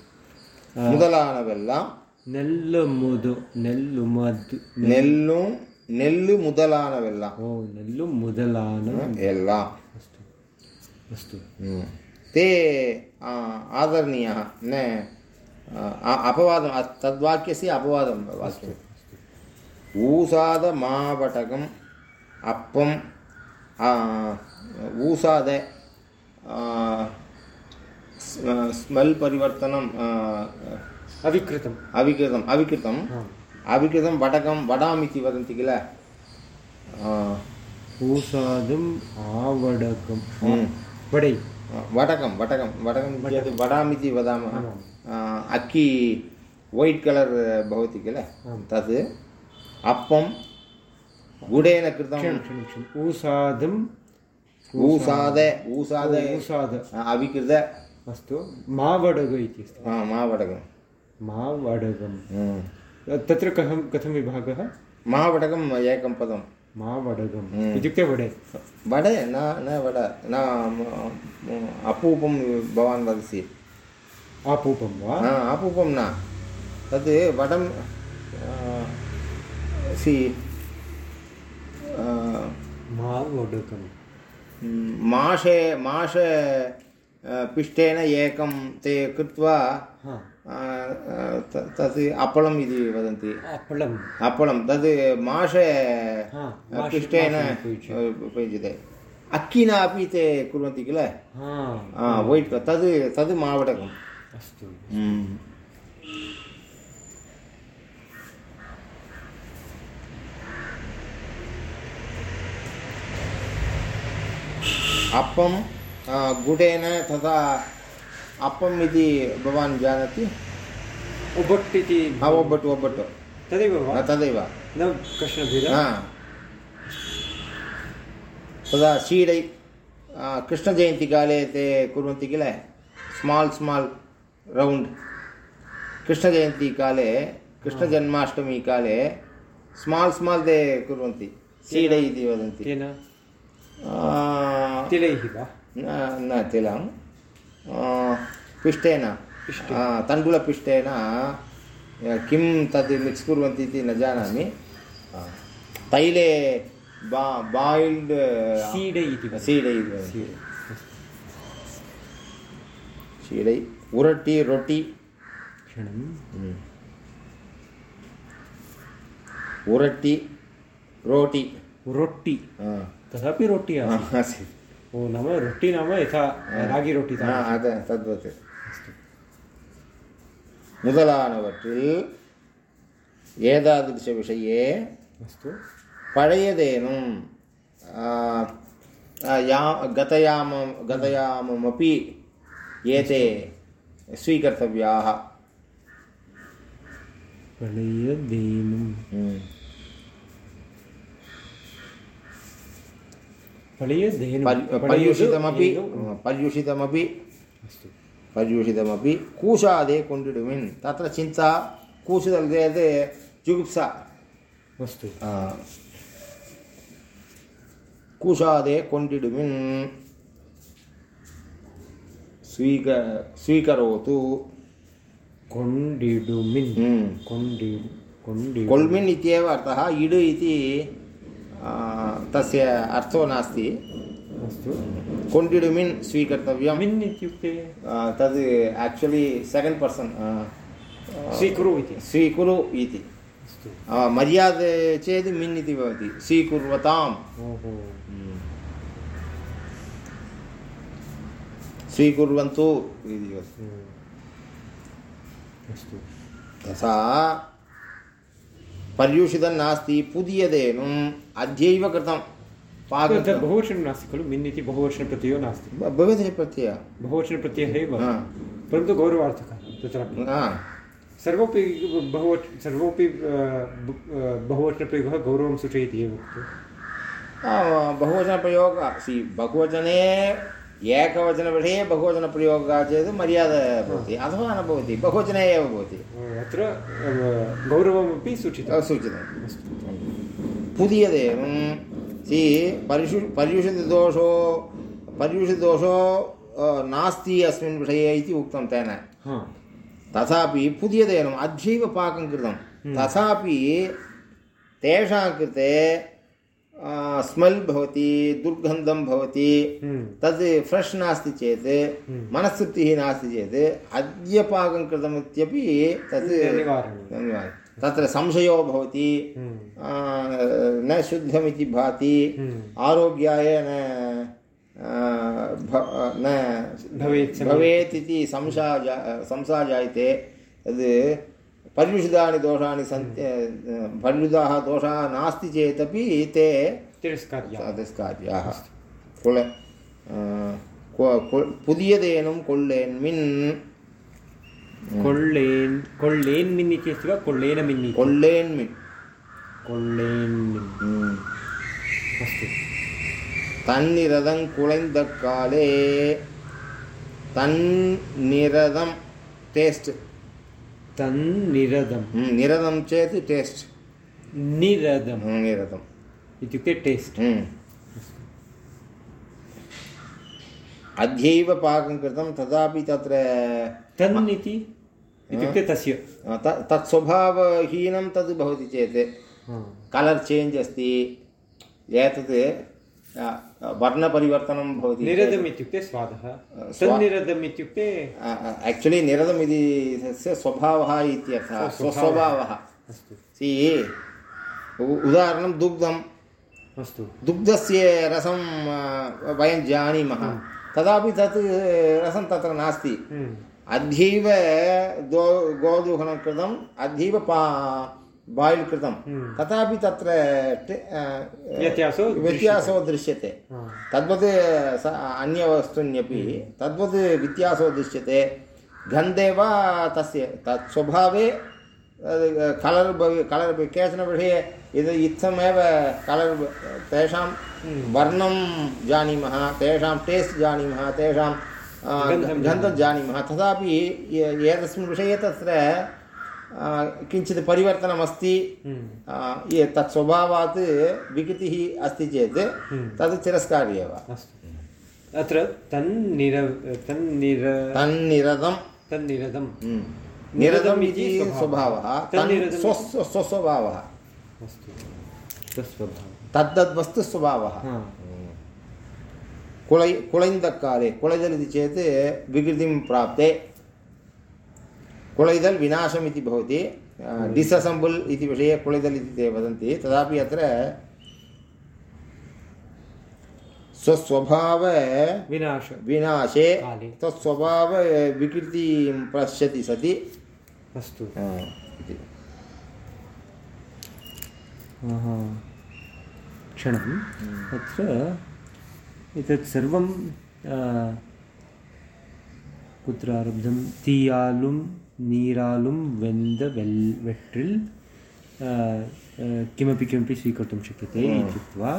मुदलानवेल्ल ನೆಲ್ಲು ಮುದು ನೆಲ್ಲು ಮದ್ದು ನೆಲ್ಲು. ನೆಲ್ಲು ಮೊದಲಾನವೆಲ್ಲ. ಓ ನೆಲ್ಲು ಮುದಲಾನ. ಎಲ್ಲ. ಅಷ್ಟು. ಅಷ್ಟು. ತೇ ಆದರಣೀಯ ನೇ अपवादं तद्वाक्यस्य अपवादं वाक्यम् ऊसादमावटकम् अप्पम् ऊसाद स्मेल् परिवर्तनं अविकृतम्। अविकृतम् अविकृतम् अविकृतं वटकं वडाम् इति वदन्ति किल? ऊसादम् आवडकं हम्म। वडै। वटकं वटकं वटकं वडाम् इति वदामः अक्की वैट् कलर् भवति किल आम्। तत् अप्पं गुडेन क्षणं कृतं क्षणं क्षणम् ऊसादम् ऊसाद ऊसाद ऊसाद अविकृत अस्तु मावडग इति अस्ति आ, मावटकं मावडगं हम्म। तत्र कथं कथं विभागः मावटकम् एकं पदं मावडगम् हम्म। इत्युक्ते वडे वड न न वड न म- म- अपूपं भवान् वदसि आपूपं वा हा, अपूपं न तद् वडं सि मावडगम् माषे माष अ, पिष्टेन एकं ते कृत्वा हा अ, अ, त- तत् अपलम् इति वदन्ति अपलम् अपलं तद् माष हा, अ, माष- पिष्टेन माषेन उपयुज्य। अ, उपयुज्यते अक्किना अपि ते कुर्वन्ति किल हा वैट् तद् तद् मावटकम् अस्तु. अप्पं गुडेन तथा अप्पम् इति भवान् जानाति उबट् इति ओब्बट्टु ओब्बट्टु तदेव वा तदेव न कश्चन भेदः तदा आ, कृष्णजयन्तिकाले ते कुर्वन्ति किल स्माल् स्माल् रौण्ड् कृष्णजयन्तिकाले कृष्णजन्माष्टमीकाले स्माल् स्माल् ते कुर्वन्ति सीडै इति वदन्ति तिलैः वा न न तिलं पिष्टेन तण्डुलपिष्टेन किं तद् मिक्स् कुर्वन्ति इति न जानामि तैले बा बायिल्ड् सीडै इति सीडै सीडै शीडै उरट्टि रोटि क्षणं उरट्टि रोटि रोट्टि हा, तथापि रोट्टि हा, आसीत् आसीत् ओ नाम रोट्टि नाम यथा रागिरोट्टि हा, तादृशम्। अद तद्वत् முதலானவற்றில் ஏதாதிருஷவிஷயே अस्तु பழையதேனும் ஆ, ஆ, யா गतयामं गतयाममपि एते स्वीकर्तव्याः। हम्म। पर्युषितमपि हम्म, पर्युषितमपि अस्तु। पर्युषितमपि कूषादे कुण्डिडुमिन्। तत्र चिन्ता कूषितल् चेत् जुगुप्सा। अस्तु। कूषादे कुण्डिडुमिन्। स्वीक स्वीकरोतु। कोण्डिडुमिन्। हम्म। कोल्मिन् इत्येव अर्थः इड् इति तस्य अर्थो नास्ति। अस्तु। कोण्डिडुमिन् स्वीकर्तव्यं मिन् इत्युक्ते? तद् आक्चुलि सेकेण्ड् पर्सन् स्वीकुरु इति। स्वीकुरु इति। मर्यादे चेत् मिन् इति भवति। स्वीकुर्वताम्। ओहो। स्वीकुर्वन्तु इति। अस्तु तथा पर्युषितं नास्ति पुदियदेनुम् अद्यैव कृतं पाकं बहुवचनं नास्ति खलु मिन् इति बहुवचनप्रत्ययो नास्ति भवति प्रत्ययः बहुवचनप्रत्ययः एव। परन्तु गौरवार्थकः तत्रापि हा सर्वोपि बहुवच सर्वोपि बहुवचनप्रयोगः गौरवं सूचयति एव बहुवचनप्रयोगः सि बहुवचने एकवचनविषये बहुवचनप्रयोगः चेत् मर्यादा भवति अथवा न भवति बहुवचने एव भवति अत्र अ, गौरवमपि सूचितं सूचितम् अस्तु पुदियदेवं सि पर्युषु पर्युषितदोषो पर्युषितदोषो अ, नास्ति अस्मिन् विषये इति उक्तं तेन हा तथापि पुदियदेनम् अद्यैव पाकं कृतं तथापि तेषां कृते अ, स्मेल् भवति दुर्गन्धं भवति हम्म। तद् फ्रेश् नास्ति चेत् मनस्तृप्तिः नास्ति चेत् अद्य पाकं कृतम् इत्यपि तत् तत्र संशयो भवति हम्म। न शुद्धमिति भाति हम्म। आरोग्याय न न भवेत् भवेत् इति संशा जा संशा जायते तद् पर्युषितानि दोषाणि सन्ति पर्युषिताः दोषाः नास्ति चेदपि ते तिरस्कार्या तिरस्कार्याः कुल को- को- पुदियदेनं कोल्लेन्मिन् कोल्लेन् कोल्लेन् मिन् इति अस्ति वा कोल्लेन मिन् इति कोल्लेन्मिन् कोल्लेन् मिन् ம். अस्तु தன்னிரதம் குலைந்த காலே தன்னிரதம் டேஸ்ட் तन्निरदं हम्म, निरदं चेत् टेस्ट्। निरदं हम्म, निरदम्। इत्युक्ते टेस्ट्। हम्म। अद्यैव पाकं कृतं तदापि तत्र तन् इति? इत्युक्ते तस्य। तत् स्वभावहीनं तद् भवति चेत्। कलर् चेञ्ज् अस्ति। एतत् वर्णपरिवर्तनं भवति निरदम् इत्युक्ते स्वादः। स्वा- तन्निरदम् इत्युक्ते आक्चुलि निरदम् इति तस्य स्वभावः इत्यर्थः स्वस्वभावः। सि उदाहरणं दुग्धं अस्तु। दुग्धस्य रसं वयं जानीमः। तदापि तत् रसं तत्र नास्ति। हम्म। अद्यैव दो गोदोहनं कृतम् अद्यैव पा बायिल् कृतं हम्म। तथापि तत्र व्यत्यासो व्यत्यासो दृश्यते। तद्वत् स अन्यवस्तून्यपि तद्वत् व्यत्यासो दृश्यते। गन्धे वा तस्य तत् स्वभावे कलर् भवि कलर् केचन विषये यद् इत्थमेव कलर् तेषां वर्णं जानीमः तेषां टेस्ट् जानीमः तेषां गन्धं जानीमः। तथापि एतस्मिन् विषये तत्र किञ्चित् परिवर्तनमस्ति। हम्म। ये तत् स्वभावात् विकृतिः अस्ति चेत् तद् तिरस्कार्य एव। अत्र तन्निर तन्निर तन्निरदं तन्निरदम्। हम्म. निरदम् इति स्वभावः। स्वस्वभावः तस्वभावः स्वभावः। कुलै कुलैन्दकाले कुलैदल् इति चेत् विकृतिं प्राप्ते। कुलैदल् विनाशम् इति भवति डिससेम्बल् इति विषये कुलैदल् इति ते वदन्ति। तदापि अत्र स्वस्वभाव विनाश। तत्स्वभाव विकृतिं पश्यति सति। अस्तु। क्षणम्। अत्र एतत् सर्वं कुत्र आरब्धं? तीयालुं नीरालुं वेन्द वेल् वेट्रिल् किमपि किमपि स्वीकर्तुं शक्यते इत्युक्त्वा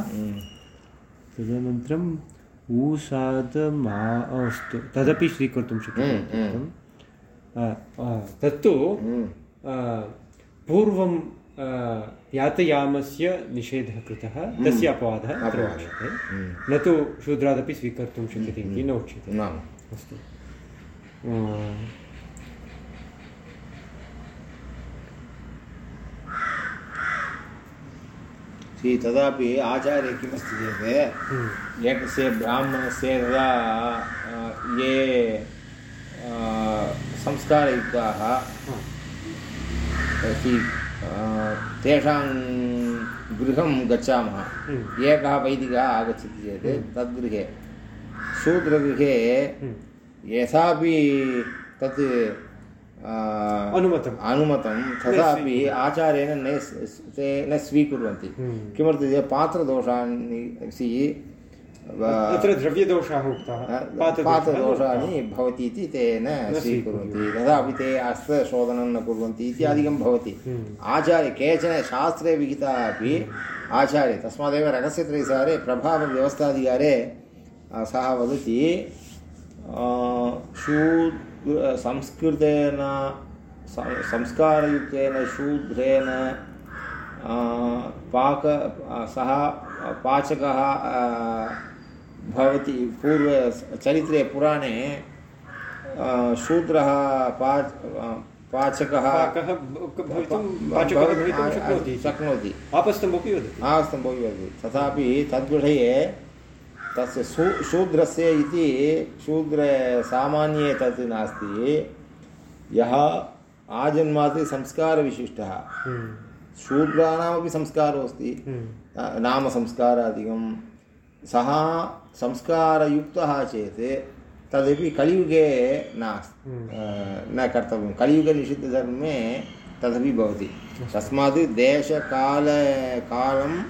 तदनन्तरम् ऊसादमा अस्तु तदपि स्वीकर्तुं शक्यते तत्तु। पूर्वं यातयामस्य निषेधः कृतः तस्य अपवादः अत्र हम्म। न तु शूद्रादपि स्वीकर्तुं शक्यते इति न उच्यते नाम अस्तु तदापि आचार्ये किमस्ति चेत् हम्म, एकस्य ब्राह्मणस्य तदा ये संस्कारयुक्ताः हा, तेषां गृहं गच्छामः। हम्म, एकः वैदिकः आगच्छति चेत् तद्गृहे। शूद्रगृहे हम्म, यथापि तत् अनुमतम्। अनुमतं तथापि आचार्येण न स्- ते न स्वीकुर्वन्ति। हम्म। किमर्थं चेत् पात्रदोषाणि सि अत्र द्रव्यदोषाः उक्ताः। पात्रदोषाणि भवति इति ते न स्वीकुर्वन्ति। तथापि ते न कुर्वन्ति इत्यादिकं भवति। हम्म। आचार्य केचन शास्त्रे विहिताः अपि आचार्य तस्मादेव रहस्यत्रयसारे प्रभावव्यवस्थाधिकारे सः वदति शूद्र संस्कृतेन संस्कारयुक्तेन शूद्रेण पाक सः पाचकः भवति पूर्व चरित्रे पुराणे शूद्रः पा अ, पाचकः शक्नोति। आपस्तम्भोपि वदति? आस्तम्भोपि वदति? तथापि तद्विषये तस्य शू शूद्रस्य इति शूद्रसामान्ये तत् नास्ति। यः आजन्मात् संस्कारविशिष्टः। हम्म, शूद्राणामपि संस्कारो अस्ति हम्म, नामसंस्कारादिकं। सः संस्कारयुक्तः चेत् तदपि कलियुगे नास्ति हम्म। न कर्तव्यं। कलियुगनिषिद्धधर्मे तदपि भवति। तस्मात् देशकाल कालं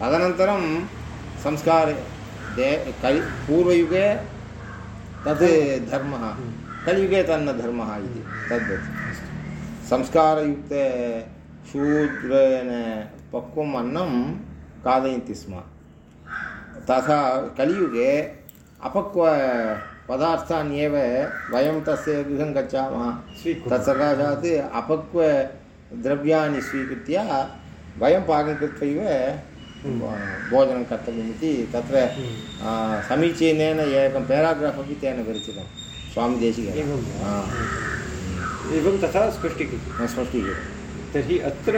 तदनन्तरं संस्कार कलि पूर्वयुगे तद् धर्मः। कलियुगे तन्न धर्मः इति तद्वत् संस्कारयुक्त शूद्रेण पक्वम् अन्नं खादयन्ति स्म। तथा कलियुगे अपक्वपदार्थान् एव वयं तस्य गृहं गच्छामः। तत्सकाशात् अपक्वद्रव्याणि स्वीकृत्य वयं पाकं कृत्वैव भोजनं कर्तव्यमिति तत्र समीचीनेन एकं पेराग्राफ् अपि तेन विरचितं स्वामिदेशिकेन एवं एवं तथा स्पष्टीकृतं स्पष्टीकृतं तर्हि अत्र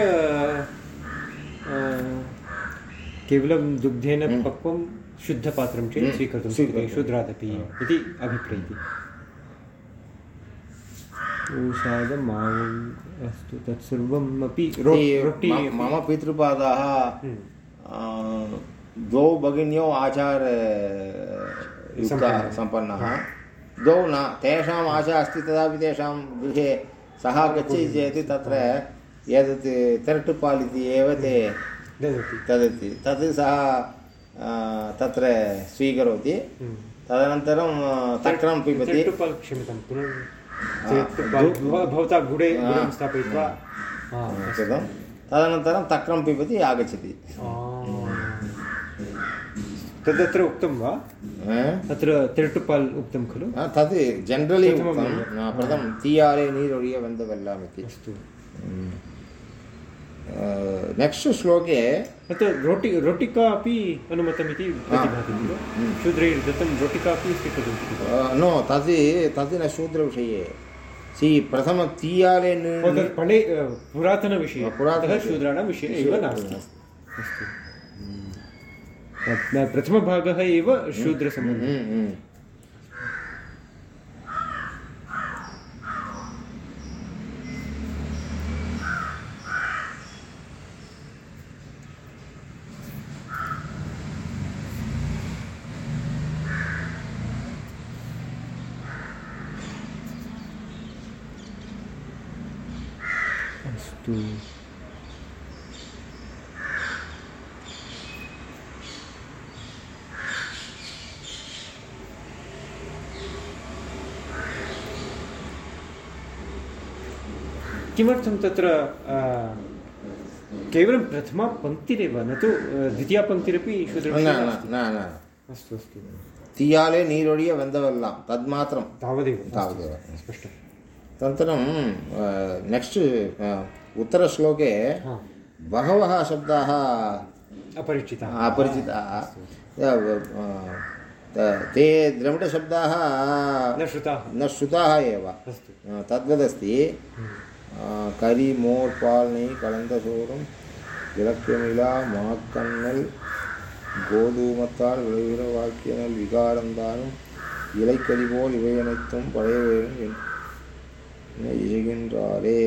केवलं दुग्धेन। पक्वं शुद्धपात्रं चेत् स्वीकर्तुं। शक्यते शूद्रादपि इति अभिप्रैति। ऊषादमावम् अस्तु तत्सर्वमपि रो रोटि मम- पितृपादाः हम्म, द्वौ भगिन्यौ आचार सम्पन्नाः। सम्पन्नाः। द्वौ न तेषाम् आशा अस्ति तदापि तेषां गृहे सः गच्छति चेत् तत्र एतत् तिरटुपाल् इति एव ते ददति। तत् सः तत्र स्वीकरोति। तदनन्तरं तक्रं पिबति। क्षम्यतां पुनः भवता गुडे स्थापयित्वा। तदनन्तरं तक्रं पिबति आगच्छति। तदत्र उक्तं वा? आ? अत्र तिरट्टुपाल् उक्तं खलु? तद् जनरलि उक्तं. प्रथमं तीयारे नीरొழிய वेन्दवेल्लाम् इति अस्तु नेक्स्ट् श्लोके अत्र रोटि रोटिका अपि अनुमतमिति प्रतिभाति खलु? शूद्रैः दत्तं रोटिका अपि स्वीकर्तुं नो तद् तद् न शूद्रविषये सि प्रथम पणे पुरातनविषये पुरातन- अतः शूद्राणां विषये एव नास्ति अस्तु प्रथमभागः एव शूद्रसम्बन्धः अस्तु किमर्थं तत्र केवलं प्रथमा पङ्क्तिरेव न तु द्वितीया पङ्क्तिरपि न न अस्तु अस्तु. तीयाले नीरोडिय वेन्दवल्लां तद्मात्रं. तावदेव तावदेव. स्पष्टम्. अनन्तरं नेक्स्ट् उत्तरश्लोके बहवः शब्दाः अपरिचिताः. अपरिचिताः. ते द्रविडशब्दाः न श्रुताः. न श्रुताः एव. तद्वदस्ति. हम्म. கரி மோர் பால் நெய் கலந்த சோறும் இலக்கியமிலா மாக்கண்ணல் கோதூமத்தால் விளைகிற வாக்கியனல் விகாரந்தானும் இலைக்கறி போல் இவை அனைத்தும் பழைய வேணும் இசைகின்றாரே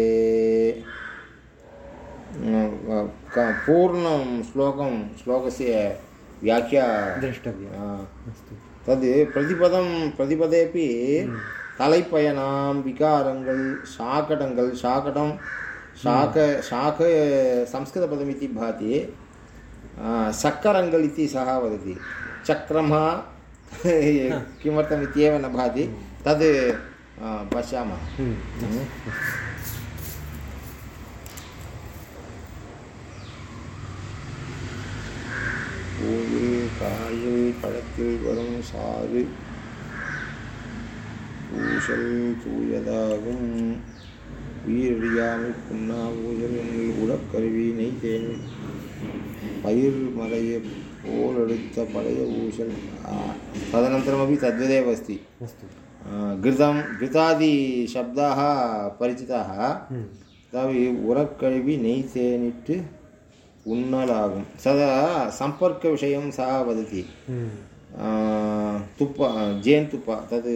क- पूर्णं श्लोकं श्लोकस्य व्याख्या द्रष्टव्यम् आ, अस्तु தது பிரதிபதம் பிரதிபதேபி தலைப்பயனாம் விகாரங்கள் சாகடங்கள் சாகடம் சாக சாக संस्कृतपदमिति भाति सक्करङ्गल् इति सः वदति चक्रमः किमर्थमित्येव न भाति तद् पश्यामः பூவில் காயில் படத்தில் வரும் சாறு பூசல் தூயதாகும் உயிரழியாமல் புண்ணா ஊசல் என்னில் உடற்கருவி நெய் தேனில் பயிர் மலைய போல் எடுத்த பழைய ஊசல் तदनन्तरमपि तद्वदेव अस्ति अस्तु घृतं घृतादिशब्दाः परिचिताः हम्म, தவி உரக்கழுவி நெய் தேனிட்டு உண்ணலாகும் சதா சம்பர்க்க விஷயம் சः वदति हम्म, तुप्प जेन्तुप्प तद्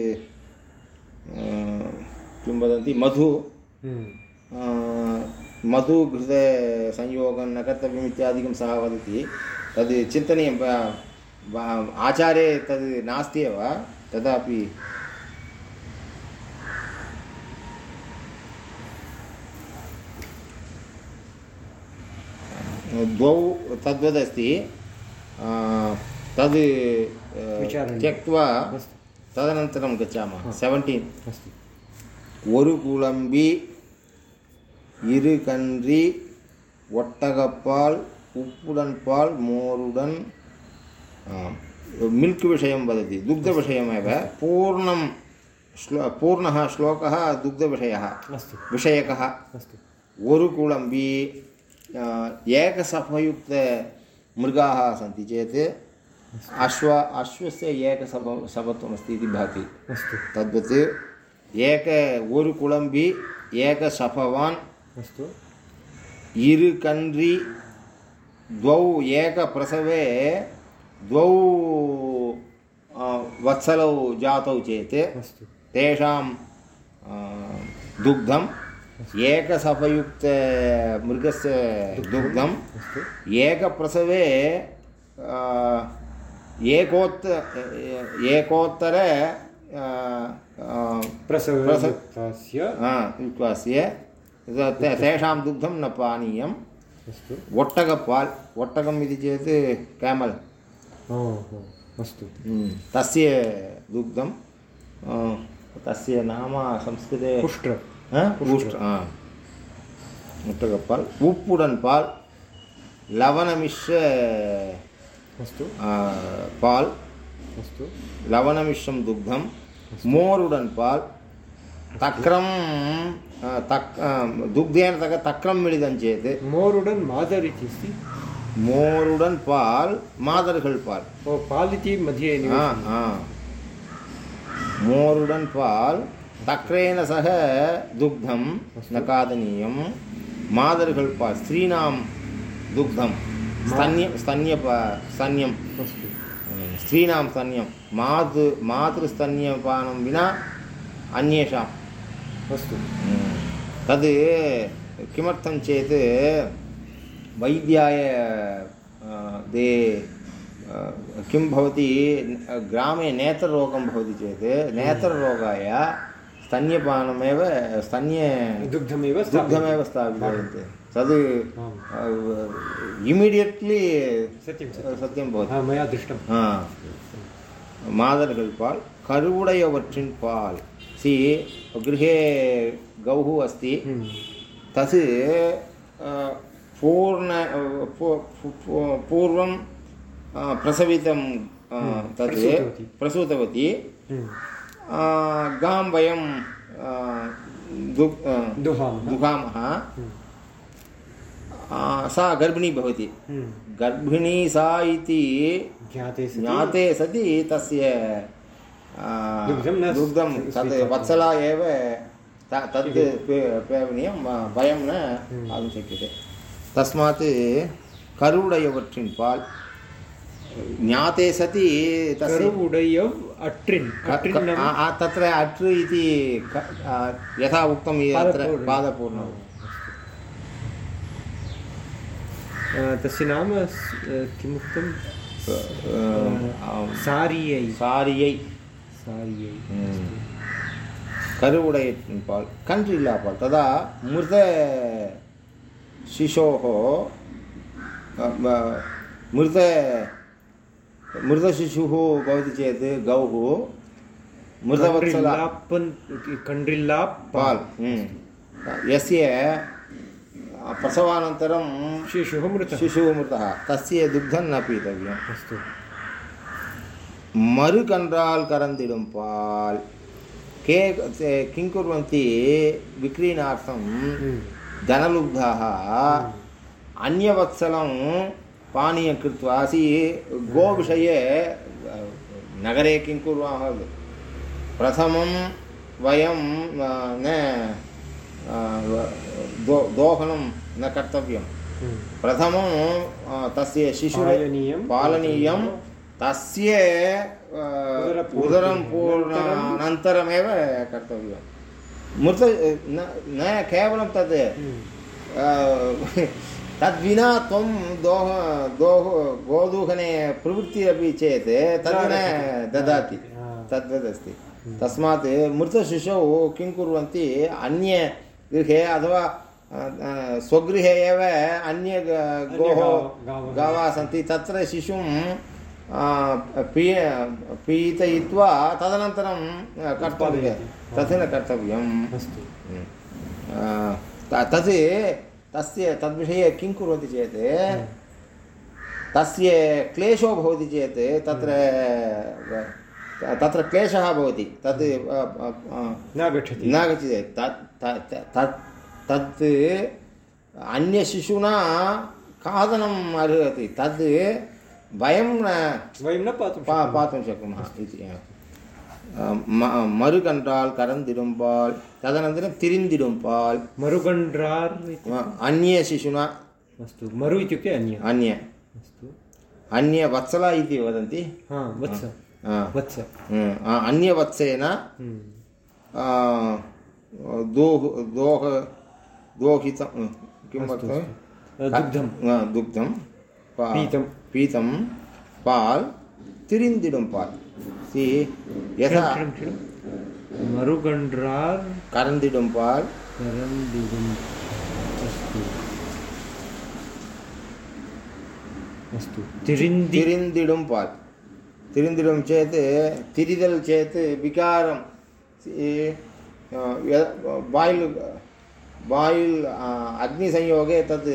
किं वदन्ति? मधु। हम्म, मधु घृतसंयोगं न कर्तव्यम् इत्यादिकं सः वदति। तद् चिन्तनीयं आचारे तद् नास्ति एव। तथापि द्वौ तद्वदस्ति। तद् त्यक्त्वा तदनन्तरं गच्छामः सेवेण्टीन् अस्तु ஒரு குழம்பி இரு கன்றி ஒட்டகப்பால் உப்புடன் பால் மோருடன் मिल्क् विषयं वदति दुग्धविषयमेव पूर्णं श्लो पूर्णः श्लोकः दुग्धविषयः अस्तु विषयकः अस्तु ஒரு குழம்பி एकसफयुक्तमृगाः सन्ति चेत् अश्व अश्वस्य एकसफ सफत्वमस्ति इति भाति अस्तु तद्वत् एक ஒரு குழம்பி ஏக சபவான் अस्तु இரு கன்றி द्वौ एकप्रसवे द्वौ अ, वत्सलौ जातौ चेत् अस्तु तेषां अ, दुग्धम् एकसफयुक्तमृगस्य दुग्धम् अस्तु एकप्रसवे ಏಕೋತ್ತ ಏಕೋತ್ತರ ಪ್ರಸವಯುಕ್ತಸ್ಯ ತೇಷಾಂ ದುಗ್ಧಂ ನ ಪಾನೀಯಂ अस्तु ओट्टकपाल् ओट्टकम् इति चेत् केमल् अस्तु तस्य दुग्धं तस्य नाम संस्कृते पुष्ट पुष्ट ओट्टकपाल् उप्पुडन् पाल् लवणमिश्र अस्तु पाल् अस्तु लवणमिश्रं दुग्धं मोरुडन् पाल् तक्रं तक् दुग्धेन तक तक्रं मिलितं चेत् मोरुडन् मादर् इति अस्ति मोरुडन् पाल् मादर्गल् पाल् ओ पाल् इति मध्ये मोरुडन् पाल् तक्रेण सह दुग्धं न खादनीयं मादर्गल् पाल् स्त्रीणां दुग्धं स्तन्य स्तन्यं अस्तु स्त्रीणां स्तन्यं मातृ मातृस्तन्यपानं विना अन्येषाम् अस्तु तद् किमर्थं चेत् वैद्याय ते किं भवति ग्रामे नेत्ररोगं भवति चेत् नेत्ररोगाय स्तन्यपानमेव स्तन्य दुग्धमेव दुग्धमेव स्थापितवन्ति तद् आम्। इमिडियेट्लि सत्यं सत्यं सत्यं भवति हा, मया दृष्टं ஆ. मादर्गल् पाल् करुवुडयवर्षिन् पाल् सि गृहे गौः अस्ति हम्म, तत् पूर्ण पू- पू- पू- पूर्वं अ, प्रसवितं अ, तद् प्रसूतवती। प्रसूतवती हम्म। अ, गां वयं अ, दु- अ, दुहामः दुहामः हम्म। अ, सा गर्भिणी भवति। हम्म। गर्भिणी सा इति ज्ञाते ज्ञाते सति तस्य दुग्धं तद् वत्सला एव तद् पेवनीयं भयं न हम्म। आगुं शक्यते तस्मात् करुडयवट्रिन् पाल्। ज्ञाते सति तस्य। अट्रिन् तत्र अट् इति यथा उक्तं अत्र पादपूर्णं तस्य नाम स- अ, किमुक्तं अ, सारियै சாரியை सारियै கருவுடையின் பால் கன்று இல்லா பால் तदा मृत शिशोः अ, म- मृत मृतशिशुः भवति चेत् गौः मृतवत्सला कण्ड्रिल्लाप्पन् कण्ड्रिल्ला पाल् हम्म. यस्य प्रसवानन्तरं शिशुः मृतः। शिशुः मृतः। तस्य दुग्धं न पीतव्यम्। अस्तु। मरुकण्ड्राल् करन्दिडुं पाल्। के ते किं कुर्वन्ति? विक्रीणार्थं हम्म. धनलुब्धाः अन्यवत्सलं पानीयं कृत्वा सि गोविषये अ, नगरे किं कुर्मः प्रथमं वयं अ, न अ, दो दोहनं न कर्तव्यं. प्रथमं तस्य शिशुः पालनीयं। तस्य उदरं पूर्णानन्तरमेव कर्तव्यं मृत न न केवलं तद् तद्विना त्वं दोह दोह गोदूहने प्रवृत्तिरपि चेत् तद् न ददाति तद्वदस्ति तस्मात् मृतशिशौ किं कुर्वन्ति अन्य गृहे अथवा स्वगृहे एव अन्य ग- गाव- सन्ति. तत्र शिशुं पी पीतयित्वा तदनन्तरं कर्तव्यं। तत् न कर्तव्यम्. अस्तु। तत् तस्य तद्विषये किं कुर्वन्ति चेत् तस्य क्लेशो भवति चेत् तत्र तत्र क्लेशः भवति. तत् न गच्छति न गच्छति तत् तत् अन्यशिशुना खादनम् अर्हति तद् वयं न वयं न पातुं पा। पातुं शक्नुमः इति मरुकण्ड्राल् करन्दिडुम्पाल् तदनन्तरं तिरिन्दिडुम्पाल् मरुगण्ड्रार् इति अन्यशिशुना अस्तु मरु इत्युक्ते अन्य अन्य अस्तु अन्यवत्सला इति वदन्ति वत्स वत्स अन्यवत्सेन दोः दोह दोहितं किं अस्तु, वक्तव्यं अस्तु. दुग्धं दुग्धं पा- पीतं. पीतं पाल् तिरिन्दिडुं पाल्। सि यथा। क्षणं. मरुगण्ड्रार् करन्दिडुं पाल्। करन्दिगुम् अस्तु। तिरिन्दि तिरिन्दिडुं तिरिन्दिडुं चेत् तिरिदल् चेत् विकारं बाय्ल् बाय्ल् आ, अग्निसंयोगे तत्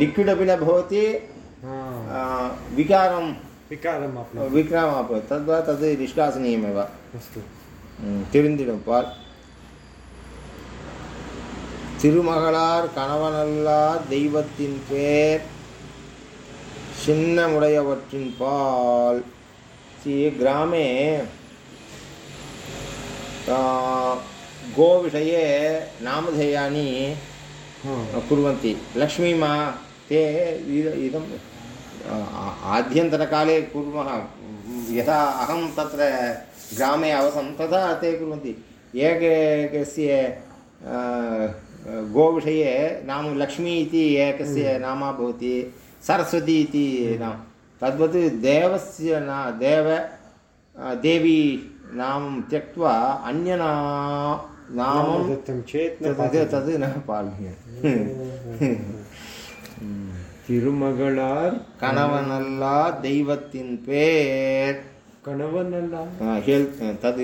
लिक्विड् अपि न भवति हा, आ, विकारं विकारम् आप्नोति विक्रमः तद्वा तद् निष्कासनीयमेव अस्तु திருந்திடும் பால் திருமகளார் கணவனல்லார் தெய்வத்தின் பேர் சின்னமுடையவற்றின் பால் சி கிராமே आ, गोविषये नामधेयानि कुर्वन्ति लक्ष्मीमा ते इद- इदं आ- आद्यन्तनकाले कुर्मः यथा अहं तत्र ग्रामे अवसं तदा ते कुर्वन्ति एकस्य गोविषये नाम लक्ष्मी इति एकस्य नाम भवति सरस्वती इति नाम तद्वत् देवस्य ना देव देवी नामं त्यक्त्वा अन्यना नाम नामं दत्तं चेत् न तद् पातव्यं। तद् न पाल्यते திருமகளார் கணவனல்லா தெய்வத்தின் பேர் कणवनल्ल अ, हेल् तद्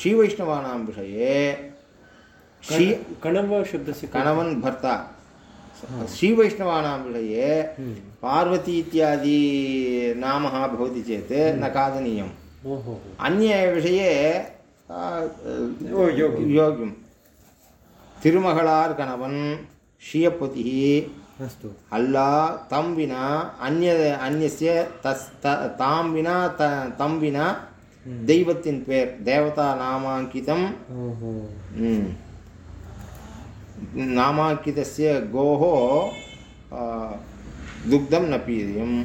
श्रीवैष्णवानां विषये श्री कणव शब्दस्य कणवन् भर्ता श्रीवैष्णवानां विषये पार्वती इत्यादि नामः भवति चेत् न खादनीयम् ओहो अन्यविषये आ, ओ, योग्यं। योग्यं திருமகளார் கணவன் ஷியப்பதிः अस्तु அல்ல தம் வினா அந்நிய அந்நிய தஸ் த தாம் வினா த தம் வினா தெய்வத்தின் பேர் தேவதா நாமாங்கிதம் ओहो ம். नामाङ्कितस्य गोः आ, दुग्धं न पीयम्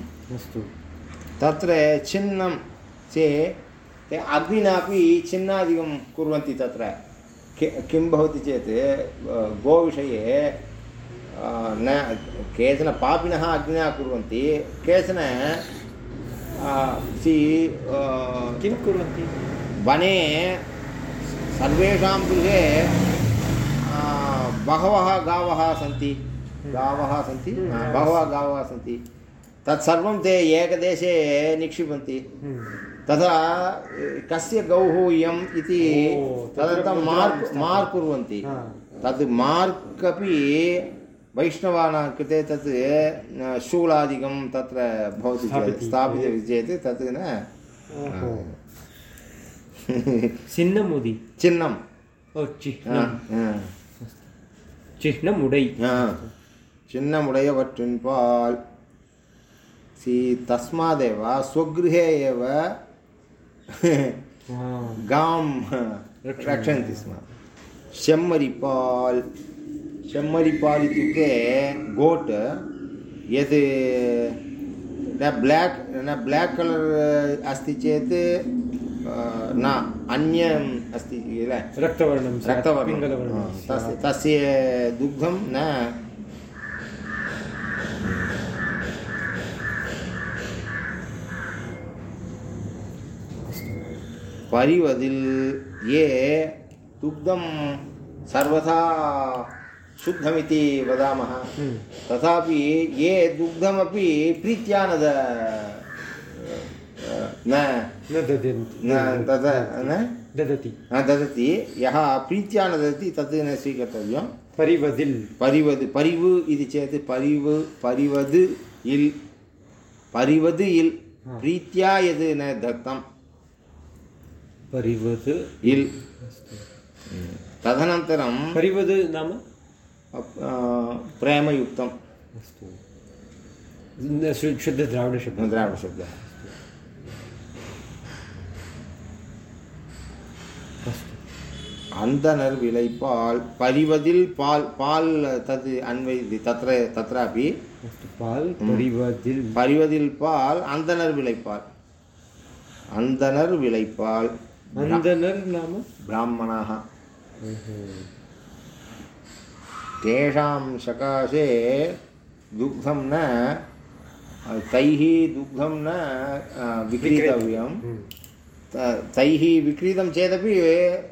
चेत् ते अग्निनापि छिन्नादिकं कुर्वन्ति तत्र। कि- भवति चेत् गोविषये न केचन पापिनः अग्निना कुर्वन्ति। केचन सि किं कुर्वन्ति? वने सर्वेषां गृहे बहवः गावः सन्ति। गावः सन्ति? आ, बहवः गावः सन्ति। तत्सर्वं ते एकदेशे निक्षिपन्ति। तथा कस्य गौः इयम् इति तदर्थं मार्क् मार्क् कुर्वन्ति। तद् मार्क् अपि वैष्णवानां कृते तत् शूलादिकं तत्र भवति स्थापितं चेत् तत् न। சின்னமுதி சின்னம் ஓ சின்னம் சின்னமுடை சின்னமுடையவற்றின் பால் சி தஸ்மாதேவ *laughs* गां रक्षन्ति स्म शम्मरिपाल् शम्मरिपाल् इत्युक्ते गोट् यत् न ब्लाक् न ब्लाक् कलर् अस्ति चेत् न अन्यम् अस्ति किल? रक्तवर्णं रक्तवर्णं। तस्य तस्य दुग्धं न परिवदिल् ये दुग्धं सर्वथा शुद्धमिति वदामः। हम्म। तथापि ये दुग्धमपि प्रीत्या न न न ददन्ति न ददति। ददति। यः प्रीत्या न ददति तत् न स्वीकर्तव्यं। परिवदिल्। परिवद् परिवु इति चेत् परिवु परिवद् इल् परिवद् इल् प्रीत्या यद् न दत्तं परिवद् इल् तदनन्तरं परिवद् नाम अ, प्रेमयुक्तं अस्तु न शु- शुद्धद्राविडशब्दः द्राविडशब्दः अस्तु अन्तनर् विलैपाल् परिवदिल् पाल् पाल् तद् अन्वयति तत्र तत्रापि अस्तु पाल् परिवदिल् परिवदिल् पाल् अन्तनर् विलैपाल् अन्तनर् विलैपाल् अन्दनर् नाम ब्राह्मणाः तेषां सकाशे दुग्धं न तैः दुग्धं न अ, विक्रीतव्यं हम्म। त- तैः विक्रीतं चेदपि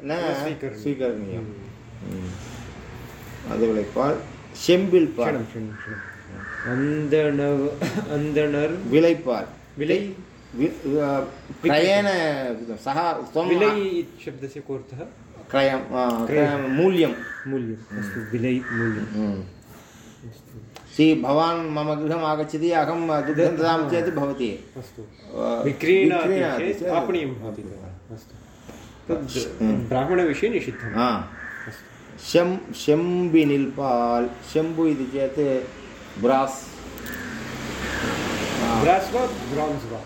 न स्वीकरणीयं। स्वीकरणीयं அது விளைப்பால் செம்பில் பால் क्षणं क्षणं क्षणम् अन्दणव अन्दणर् விளைப்பால் विलै वि- अ, क्रयेण सः त्वं विलै शब्दस्य कोऽर्थः? क्रयं क्रयं मूल्यं मूल्यम् अस्तु विलै मूल्यम्। हम्म। सि भवान् मम गृहम् आगच्छति अहं दुग्धं ददामि चेत् भवति। अस्तु। आपणीयं भवति अस्तु। तद् ब्राह्मणविषये निषिद्धम्। हा। शं शम्बिनिल् पाल् शम्भु इति चेत् ब्रास्। ब्रास् वा ब्रान्स् वा?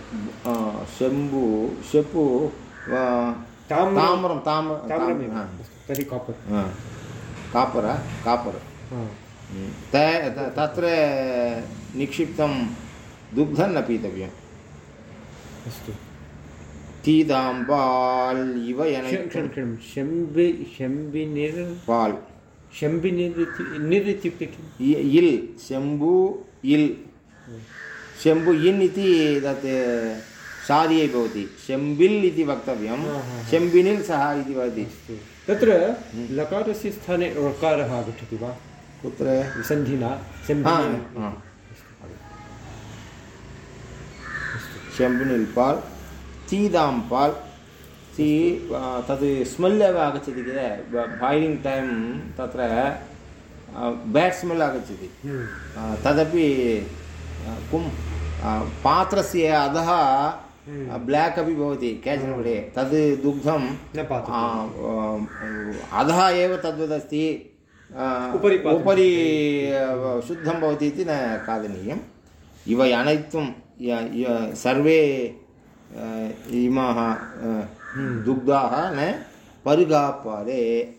शम्भु शपु ताम्रं ताम्रं हा, तर्हि कापर् हा. कापर कापर तत्र निक्षिप्तं दुग्धं न पीतव्यम् अस्तु तीदाम्बाल् इव क्षणं शम्बि शम्बिनिर् पाल् शम्बिनिर् निर् इत्युक्ते किम् इल् शम्भु इल् शम्भु इन् इति तत् सार्ये भवति। शम्बिल् इति वक्तव्यं। शम्बिनिल् सः इति वदति। तत्र लकारस्य स्थाने ऋकारः आगच्छति वा? कुत्र? सन्धिना. शम्बिनिल्? पाल् तीदां पाल् सी तत् स्मेल् एव आगच्छति किल? बाय्लिङ्ग् टैम् तत्र बेड् स्मेल् आगच्छति। हम्म, तदपि कुं पात्रस्य अधः ब्लाक् अपि भवति केचन विषये तद् दुग्धं अधः एव तद्वदस्ति उपरि उपरि शुद्धं भवति इति न खादनीयम्। इव य- सर्वे इमाः आ, दुग्धाः न परुगापादे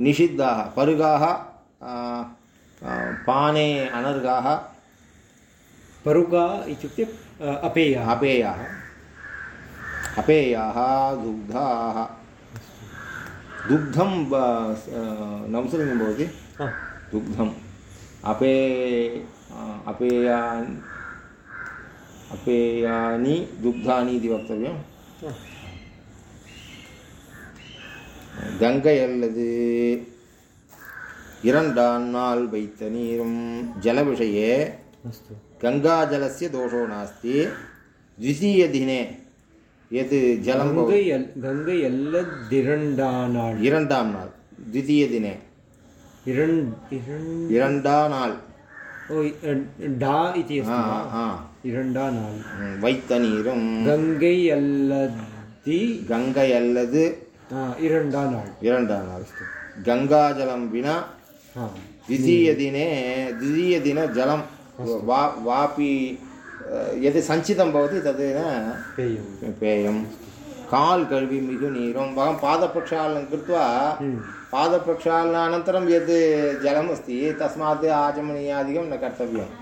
निषिद्धाः परुगाः पाने अनर्गाः। परुगा इत्युक्ते अपेय। अपेयाः। अपेयाः दुग्धाः। दुग्धं नवसलिङ्गं भवति। दुग्धम्। अपे अपेयान् अपेयानि दुग्धानि इति वक्तव्यं கங்கை அல்லது இரண்டான் நாள் வைத்த गङ्गाजलस्य दोषो नास्ति द्वितीयदिने यत् जलं भव- गङ्गै अल् गङ्गै अल्लदिरण्डानाळ् இரண்டாம் நாள் द्वितीयदिने इरण् इरण् இரண்டா நாள் ओ इ- डा इति ஆ, अस्ति वा? ஆ. इरण्डानाळ् ம், வைத்த நீரும் गङ्गै अल्लदि கங்கை அல்லது हा, इरण्डानाळ् இரண்டாம் நாள் गङ्गाजलं विना हा द्वितीयदिने द्वितीयदिने जलं वा वापि यद् सञ्चितं भवति तद् न पेयं पेयं काल् कழுவி मिगु नीरं। वयं पादप्रक्षालनं कृत्वा हम्म, पादप्रक्षालनानन्तरं यद् जलम् अस्ति तस्मात् आचमनीयादिकं न कर्तव्यम्।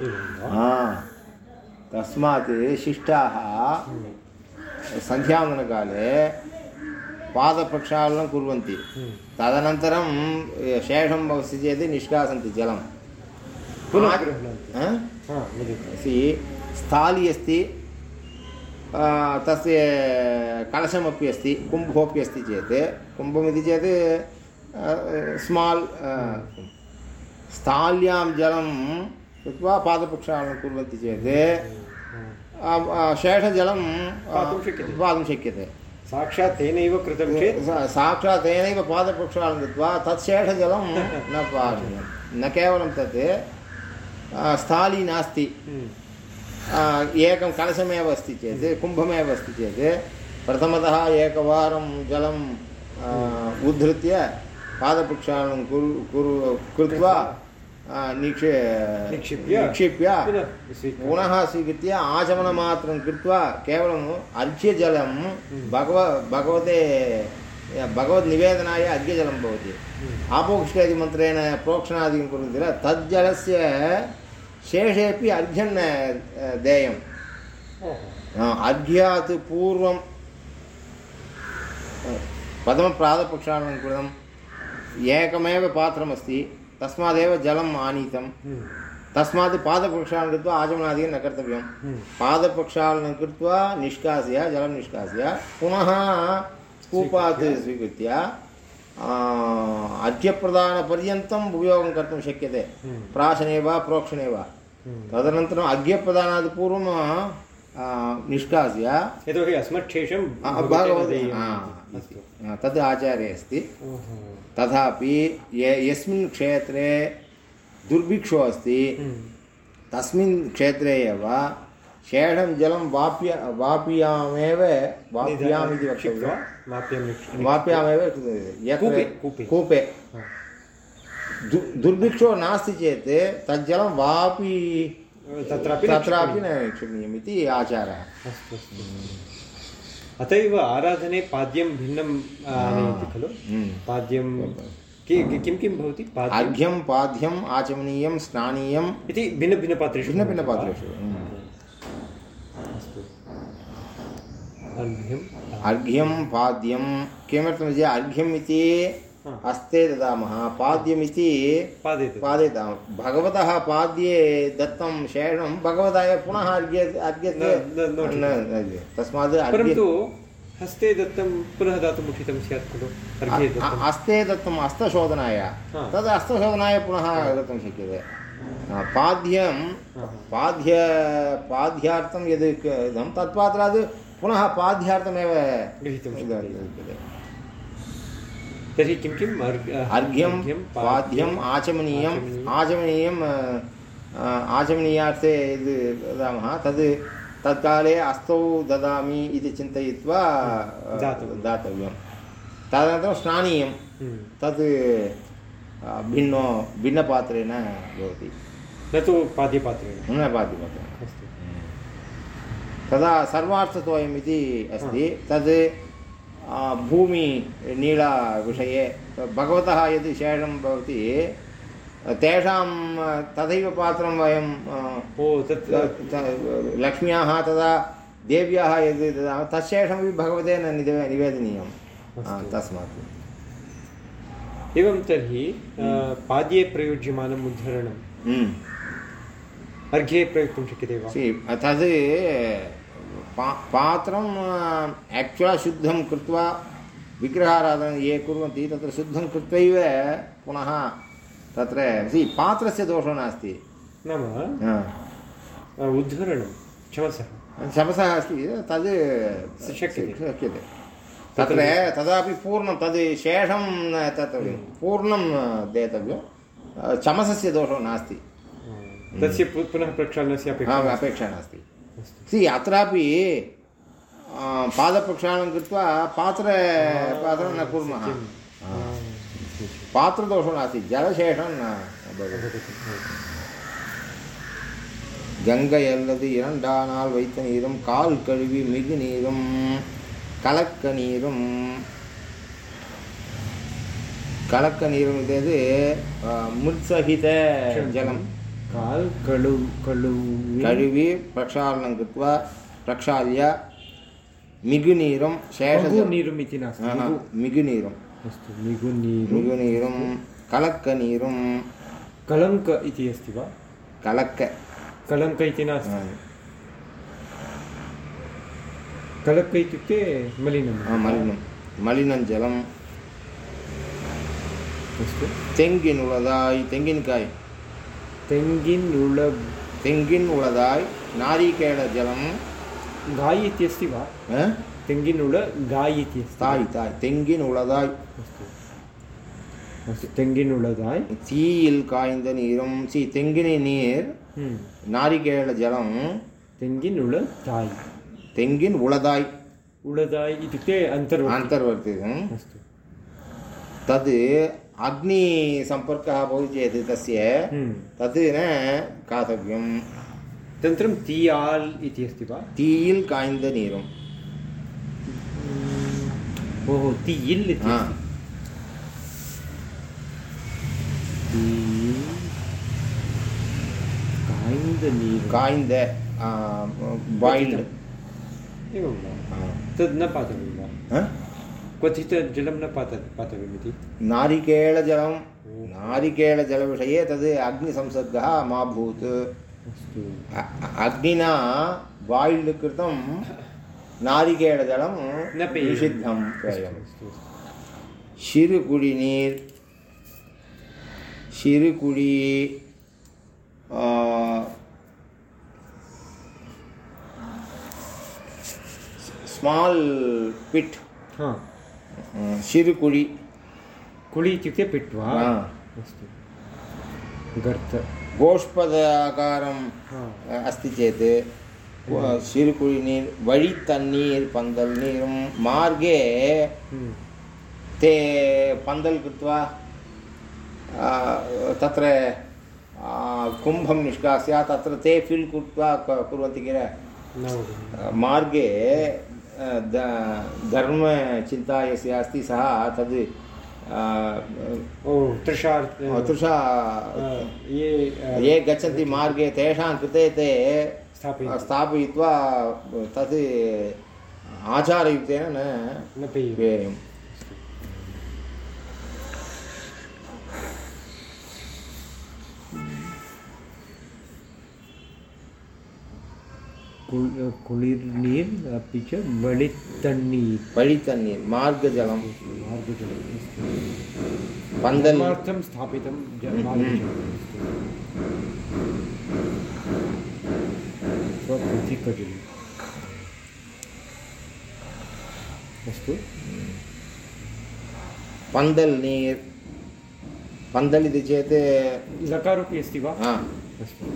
एवं तस्मात् शिष्टाः सन्ध्यावन्दनकाले पादप्रक्षालनं कुर्वन्ति। हम्म, तदनन्तरं शेषं भवति चेत् निष्कासन्ति जलं स्थाली अस्ति आ, तस्य कलशमपि अस्ति कुम्भोपि अस्ति चेत् कुम्भमिति चेत् स्माल् स्थाल्यां जलं कृत्वा पादप्रक्षालनं कुर्वन्ति चेत् शेषजलं पातुं शक्यते। पातुं शक्यते। साक्षात् तेनैव कृतं चेत्। साक्षात् तेनैव पादप्रक्षालनं कृत्वा तत् शेषजलं न पातव्यं न केवलं तत् स्थाली नास्ति। हम्म, आ, एकं कलशमेव अस्ति चेत् कुम्भमेव अस्ति चेत् प्रथमतः एकवारं जलं आ, उद्धृत्य पादप्रक्षालनं कुरु कुरु कृत्वा आ, निक्षे निक्षिप्य निक्षिप्य पुनः स्वीकृत्य पुनः स्वीकृत्य आचमनमात्रं कृत्वा केवलम् अर्घ्यजलं भगव भगवते भगवद्निवेदनाय अर्घ्यजलं भवति। आपोक्षेदिमन्त्रेण प्रोक्षणादिकं कुर्वन्ति किल तज्जलस्य शेषेपि अर्घ्यं न अ, देयम्। अर्घ्यात् पूर्वं प्रथमप्रातःप्रक्षालनं कृतम् एकमेव पात्रमस्ति तस्मादेव जलम् आनीतं हम्म, तस्मात् पादप्रक्षालनं कृत्वा आचमनादिकं न कर्तव्यं हम्म, पादप्रक्षालनं कृत्वा निष्कास्य जलं निष्कास्य पुनः कूपात् स्वीकृत्य आ, अर्घ्यप्रदानपर्यन्तम् उपयोगं कर्तुं शक्यते। हम्म, प्राशने वा प्रोक्षणे वा। हम्म। तदनन्तरम् अर्घ्यप्रदानात् पूर्वं निष्कास्य। यतोहि अस्मत्शेषं तद् आचार्ये अस्ति। तथापि ये यस्मिन् क्षेत्रे दुर्भिक्षो अस्ति हम्म, तस्मिन् क्षेत्रे एव शेषं जलं वाप्य वाप्यामेव वाप्याम् इति वक्तव्यं वाप्यामेव कूपे, दु दुर्भिक्षो नास्ति चेत् तज्जलं वापि तत्रापि तत्रापि न इति आचारः अत एव आराधने पाद्यं भिन्नं खलु। पाद्यं कि- कि- भवति अर्घ्यं पाद्यम् आचमनीयं स्नानीयं इति भिन्नभिन्नपात्रेषु भिन्नभिन्नपात्रेषु हम्म। अस्तु अर्घ्यं? अर्घ्यं पाद्यं। किमर्थमिति अर्घ्यम् इति हस्ते ददामः। पाद्यमिति पादे तत्। पादे भगवतः पाद्ये दत्तं शेषं भगवताय पुनः अर्घ्य तस्मात् अर्घ्य परन्तु हस्ते दत्तं पुनः दातुम् उचितं स्यात् खलु। हस्ते दत्तं हस्तशोधनाय। तद् हस्तशोधनाय पुनः दत्तं शक्यते। पाद्यं पाद्य पाद्यार्थं यद् इदं तत्पात्रात् पुनः पाद्यार्थमेव गृहीतुं शक्यते। शक्यते तर्हि किं किम् अर्घ् अर्घ्यं पाद्यम् आचमनीयम् आचमनीयम्। आचमनीयार्थे यद् वदामः तद् तत्काले अस्तौ ददामि इति चिन्तयित्वा दातव्यं। दातव्यं तदनन्तरं स्नानीयं हम्म। तद् भिन्नो भिन्नपात्रेण भवति न तु पाद्यपात्रेण न पाद्यपात्रेण अस्तु तदा सर्वार्थद्वयम् इति अस्ति. तद् आ, भूमिनीलाविषये भगवतः यद् शेषं भवति तेषां तथैव पात्रं वयं लक्ष्म्याः तदा देव्याः यद् ददामः तत्शेषमपि भगवते न निवे निवेदनीयं। तस्मात्. एवं तर्हि पाद्ये प्रयुज्यमानम् उद्धरणम्. हम्म। अर्घ्ये प्रयोक्तुं शक्यते वा? तद् पा पात्रं आक्चुला शुद्धं कृत्वा विग्रहाराधनं ये कुर्वन्ति तत्र शुद्धं कृत्वैव पुनः तत्र सि पात्रस्य दोषो नास्ति। नाम उद्धरणं क्षमसः। शपसः अस्ति तद् शक्यते। शक्यते। तत्र तदापि पूर्णं तद् शेषं न दातव्यं पूर्णं देतव्यं। चमसस्य दोषो नास्ति। तस्य पुनः प्रक्षालनस्य अपेक्षा अपेक्षा नास्ति। सि अत्रापि आ, पादप्रक्षालनं कृत्वा पात्र पात्रं न कुर्मः आ, पात्रदोषो नास्ति जलशेषं न भवति भवति। கங்கை அல்லது இரண்டானால் வைத்த நீரும் கால் கழுவி மிகு நீரும் கலக்க நீரும் கலக்க நீரும் இது முற்சகித ஜலம் काल् कळु कळु கழுவி பிரக்ஷாலனம் कृत्वा प्रक्षाल्य मिगुनीरं शेष लघुनीरुम् इति नास्ति लघु मिगुनीरम् अस्तु मिगुनीरु मिगुनीरं कलक्कनीरं कलङ्क इति अस्ति वा कलक्क कलङ्क इति नास्ति कलङ्क इत्युक्ते मलिनं ஆ, மலினம் மலினம் ஜலம் अस्तु தெங்கின் உளதாய் தெங்கின்காய் தெங்கின் உள தெங்கின் உளதாய் நாரிகேள ஜலம் காயித்யஸ்தி வா ತೆಂಗಿನ ಹುಳ ಗಾಯಿತಿ ತಾಯಿ ತಾಯಿ ತೆಂಗಿನ ಹುಳದಾಯ್ ತೆಂಗಿನ ಹುಳದಾಯ್ ಸೀಲ್ ಕಾಯ್ದ ನೀರಂ ಸಿ ತೆಂಗಿನ ನೀರ್ ನಾರಿಕೇಳ ಜಲಂ ತೆಂಗಿನ ಹುಳ ತಾಯಿ ತೆಂಗಿನ ಹುಳದಾಯ್ ಹುಳದಾಯ್ ಇದಕ್ಕೆ ಅಂತರ್ವರ್ತಿ ಅಂತರ್ವರ್ತಿ ತದ್ अग्निसम्पर्कः भवति चेत् तस्य हम्म। तद् न खादव्यं तन्त्रं तीयाल् इति अस्ति वा? तीयिल् कायन्दनीरम्। ओहो तीयिल् इति तद् न पातव्यं वा? क्वचित् जलं न पात पातव्यमिति। नारिकेलजलं नारिकेलजलविषये तद् अग्निसंसर्गः मा भूत् अग्निना बायिल्ड् कृतं नारिकेलजलं न निषिद्धं पेयं शिरुकुडिनीर् शिरुकुडि स्माल् पिट्। हाँ. शिरुकुळि कुळि इत्युक्ते पिट् वा हा. अस्तु गर्त गोष्पदाकारं हा अस्ति चेत् சிறுகுழிநீர் வழித்தண்ணீர் பந்தல் நீரும் मार्गे हम्म। ते पन्दल् कृत्वा आ, तत्र आ, कुम्भं निष्कास्य तत्र ते फिल् कृत्वा क- कुर्वन्ति किल न वदामि। मार्गे आ, द- धर्मचिन्ता यस्य अस्ति सः तद् तृषा तृषा ये ये गच्छन्ति मार्गे तेषां कृते ते स्थापयित्वा। तत् आचारयुक्तेन न न पेयम्। குளிர் நீர் பிச்ச வழித்தண்ணீர் வழித்தண்ணீர் மார்க்கஜலம் மார்க்கஜலம் பந்தமார்த்தம் ஸ்தாபிதம் स्वप्रतिपजलम् अस्तु पन्दल् नीर् पन्दल् इति चेत् लकारोपि अस्ति वा हा अस्तु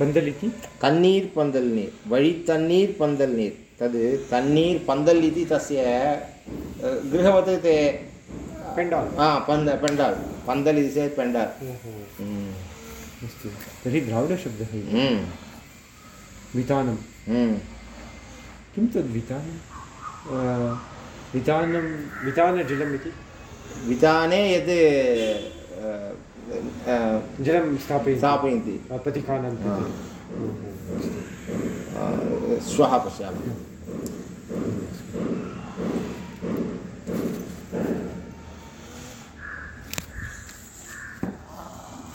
பந்தல் இது தண்ணீர் பந்தல் நீர். வழி தண்ணீர் பந்தல் நீர் तद् तन्नीर् पन्दल् इति तस्य गृहवत् ते पेण्डाल् हा पन्द पेण्डाल् पन्दल् इति चेत् तर्हि द्राविडशब्दः वितानं किं वितानं वितानजलम् इति विताने यद् जलं स्थापयन्ति स्थापयन्ति पथिकानां श्वः पश्यामः